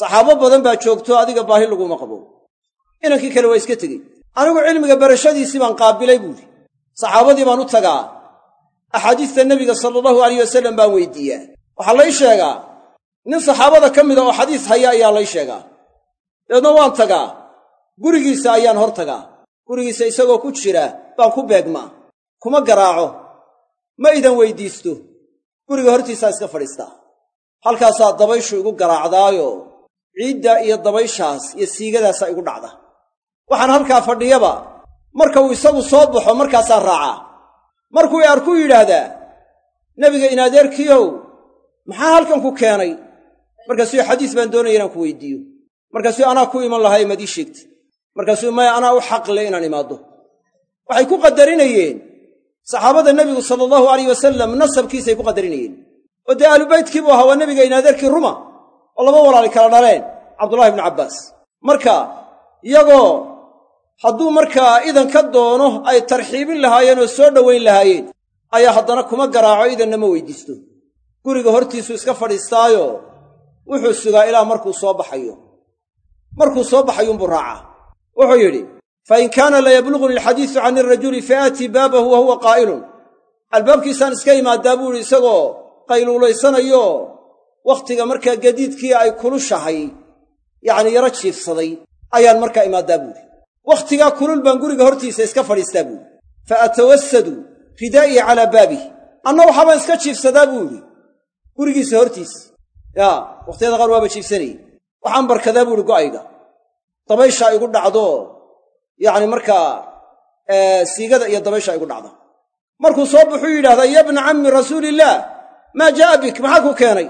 saxaabo badan baa joogto adiga baahi laguma qabo inankii kale waa iska tegey anigu cilmiga barashadiisii baan qaabilay buuhi saxaabadii baan u tagaa. Axaadiista nebiga sala allahu alayh wasallam baan weydiiyaa waxaa lay sheegaa nin saxaabada ka mida oo xadiis haya ayaa lay sheegaa dabeedna waan tagaa gurigiisa ayaan hor tagaa gurigiisa isagoo ku jira baan ku beegmaa kuma garaaco. Ma idan weydiisto. Guriga hortiisaa iska fadhiistaa halkaasaa dabayshu igu garaacdaayo. Ciidda iyo dabayshaas iyo siigadaasaa igu dhacda. Waxaan halkaa fadhiyaba. Marka uu isagu soo baxo markaasaa raacaa markuu i arkuu yidhaahdaa nebiga inadeerkiiow maxaa halkan ku keenay? Markaasuu xadiis baan doonaya inaan ku weydiiyo. Markaasuu anaa ku iman lahaa imaad ii sheegta markaasuu maya anaa u xaqle inaan imaaddo waxay ku qadarinayeen. Saxaabada nebigu sala allahu alayh wasalam nasabkiisay ku qadarinayeen. Oo dee aalubaytkii buu ahaa waa nebiga inadeerkii ruma? Oo laba walaali kala dhaleen cabdullahi ibnu cabbaas. Marka iyagoo hadduu markaa idan ka doono ay tarxiibin lahaayeen oo soo dhowayn lahaayeen ayaa haddana kuma garaaco idanna ma weydiisto guriga hortiisuu iska fadhiistaayo wuxuu sugaa ilaa markuu soo baxayo. Markuu soo baxayuunbuu raacaa. Wuxuu yidhi fa in kaana layablughuni alxadiisu can irajuli fa aatii baabahu wa huwa qaa'ilun. Albaabkiisaan iska imaadaa buu yidhi isagoo qayluulaysanayo wakhtiga markaa gadiidkii ay kulushahay yacni yaro jiifsaday ayaan markaa imaadaa buuhi wakhtigaa kulul baan guriga hortiisa iska fadhiistaa buuhi fa atawasadu ridaa'ii calaa baabihi. Anna waxaabaan iska jiifsadaa buu yidhi gurigiisa hortiisa yaa wakhtiyada qaar waaba jiifsanayey waxaan barkadaa buu ihi go'ayga. Dabayshaa igu dhacdo. Yacni markaa siigada iyo dabayshaa igu dhacda. Markuu soo baxuu yidhahdaa ya bna cammi rasuuliillaah maa jaa'a bik? Maxaa ku keenay?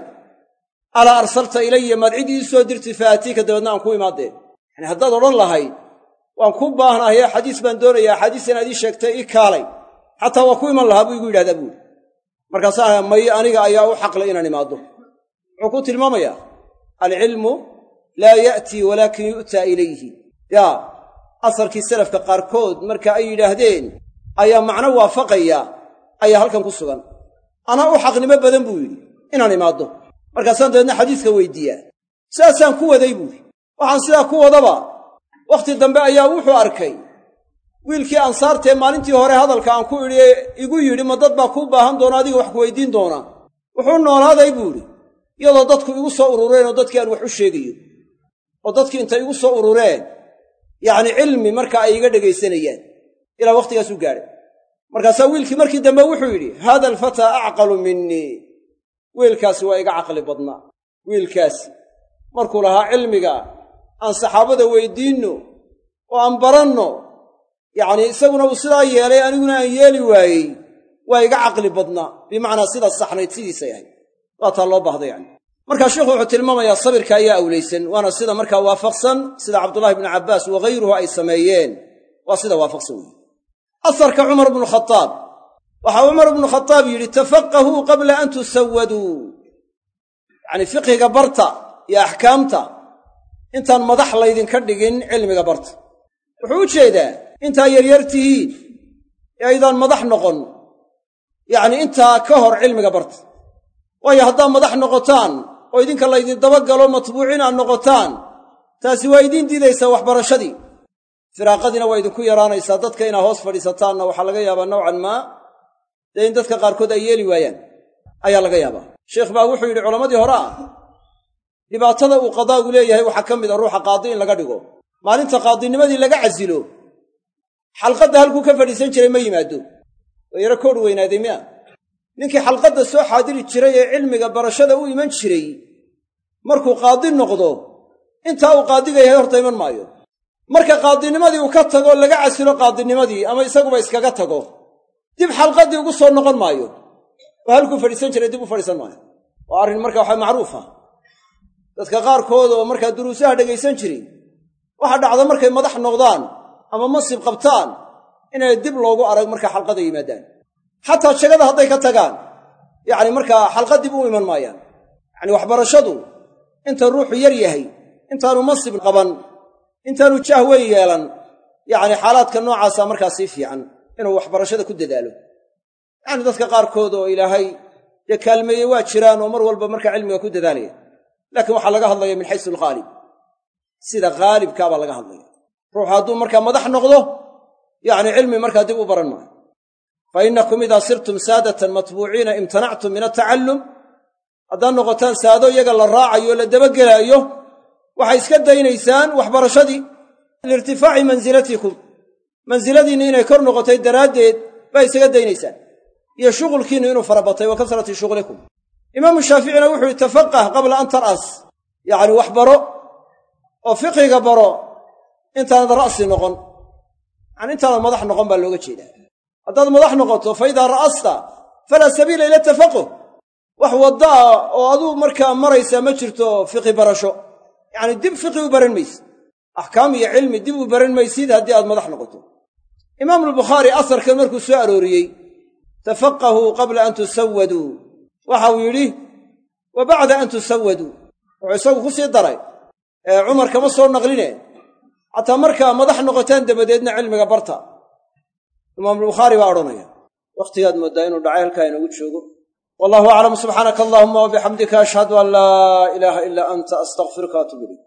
Alaa arsalta ilaya maad cid ii soo dirti fa aatiika dabeedna aan ku imaadeen yani haddaad odhan lahayd waan ku baahnahaye xadiis baan doonayaa axaadiis inaad ii sheegtay ii kaalay. Xataa waa ku iman lahaa buu igu yidhahdaa buuri markaasaa may aniga ayaa u xaqlay inaan imaaddo wuxuu ku tilmaamayaa alcilmu laa ya'tii walaakin yu'taa ilayhi. Yaa asalkii salafka qaarkood marka ay yidhaahdeen ayaa macno waafaqaya ayaa halkan ku sugan. Anaa u xaqnimo badan buu yidhi inaan imaaddo markaasaan dabeedna xadiiska weydiiyaa. Sidaasaan ku waday buuri waxaan sidaa ku wadaba wakhti dambe ayaa wuxuu arkay wiilkii ansaartee maalintii hore hadalka aan ku idhi igu yidhi ma dad baa kuu baahan doona adiga wax ku weydiin doonaa wuxuu noolaaday buu idhi iyadoo dadku igu soo urureen oo dadkii aan wax u sheegayo oo dadkii intay igu soo urureen yacni cilmi marka ay iga dhegaysanayaan. Ilaa wakhtigaasuu gaadhay. Markaasaa wiilkii markii dambe wuxuu yidhi haada alfataa acqalu minnii wiilkaasi waa iga caqli badnaa. Wiilkaasi markuu lahaa cilmiga aan saxaabada weydiinno oo aan baranno yacnii isaguna uu sidaa yeelay aniguna aan yeeli waayey. Waa iga caqli badnaa bimacnaa sida saxnayd sidiisay ahayd waa taa loo baahda yani markaa sheikhu wuxuu tilmaamayaa sabirka ayaa awlaysan waana sida markaa waafaqsan sida cabdullahi bnu cabbaas waghayruhu ay sameeyeen. Waa sida waafaqsan weeye. Asarka cumar bnu khadaab waxaa cumar bnu khadaab yidhi tafaqahuu qabla an tusawaduu yacanii fiqhiga barta iyo axkaamta. Intaan madax laydinka dhigin cilmiga barta. Wuxuu u jeedaa intaa yaryar tihiin ee aydaan madax noqon. Yacnii intaa ka hor cilmiga barta. Waayo haddaad madax noqotaan oo idinka laydin dabagalo matbuuciin aad noqotaan taasi waa idiin diidaysaa waxbarashadii. Firaaqadiina waa idinku yaraanaysaa dadka inaad hoos fadhiisataanna waxaa laga yaabaa nowcan maa dee in dadka qaarkood ay yeeli waayaan. Ayaa laga yaabaa. Sheekh baa wuxuu yidhi culammadii hore ah dhibaatada uu qadaagu leeyahay waxaa ka mid a ruuxa qaadi in laga dhigo. Maalinta qaadinimadii laga casilo xalqadda halkuu ka fadhiisan jiray ma yimaado. Oo yaro koodh weynaaday miya. Ninkii xalqadda soo xaadiri jiray ee cilmiga barashada u iman jiray markuu qaadi noqdo intaa uu qaadiga yahay horta iman maayo. Marka qaadinimadii uu ka tago laga casilo qaadinimadii ama isaguba iskaga tago dib xalqaddii ugu soo noqon maayo. Oo halkuu fadhiisan jiray dib u fadhiisan maayo. Waa arrin marka waxa macruuf ah. Dadka qaarkood oo markaa duruusaha dhegaysan jiray waxa dhacda markay madax noqdaan ama masib qabtaan inay dib loogu arag markaa xalqada yimaadaan. Xataa jagada hadday ka tagaan yacni markaa xalqa dib u iman maayaan. Yacni waxbarashadu inta ruuxu yar yahay intaanu masib qaban intaanu jah weyn yeelan yacni xaalaadka noocaasa markaa sii fiican inuu waxbarashada ku dadaalo. Yacni dadka qaarkood oo ilaahay dee kaalmeeye waa jiraan oo mar walba markaa cilmiga ku dadaalaya. Laakiin waxaa laga hadlaya min xaysu alghaalib sida haalibkaa baa laga hadlaya ruuxu hadduu markaa madax noqdo yacni cilmi markaa dib u baran maayo. Fa innakum idaa sirtum saadatan matbuuciina imtanactum min atacallum haddaad noqotaan saado iyaga la raacayo o la dabagelaayo waxay iska daynaysaan waxbarashadii. Liirtifaaci mansilatikum mansiladiinna inay kor noqotay daraaddeed baa isaga daynaysaan. Iyo shughulkiinnu inuu farabatay wa kasrati shughlikum imaamu shaaficina wuxuu yihi tafaqah qabla an tar'as yacni wax baro oo fiqiga baro intaanad ra'si noqon. Yacani intaadan madax noqon baa looga jeedaa. Haddaad madax noqoto fa idaa ra'asta falaa sabiila ila tafaquh wax wadda ah oo aduu markaa maraysaa ma jirto fiqi barasho. Yacni dib fiqi u baran maysid. Axkaam iyo cilmi dib u baran maysid haddii aad madax noqoto. Imaamulbukhaari asarkan markuu soo arooriyey tafaqahuu qabla an tusawaduu waxa uu yidhi wa bacda an tusawaduu wuxuu isagu ku sii daray ee cumar kama soo naqline xataa markaa madax noqotaan dabadeedna cilmiga barta. Imaamulbukhaari baa odhanaya wakhtigaad mooddaa inuu dhacay halkaa inoogu joogo. Wallahu aclam subxaanaka allahuma wabixamdika ashhadu an laa ilaaha ilaa anta astaqfiruka atuub ilayk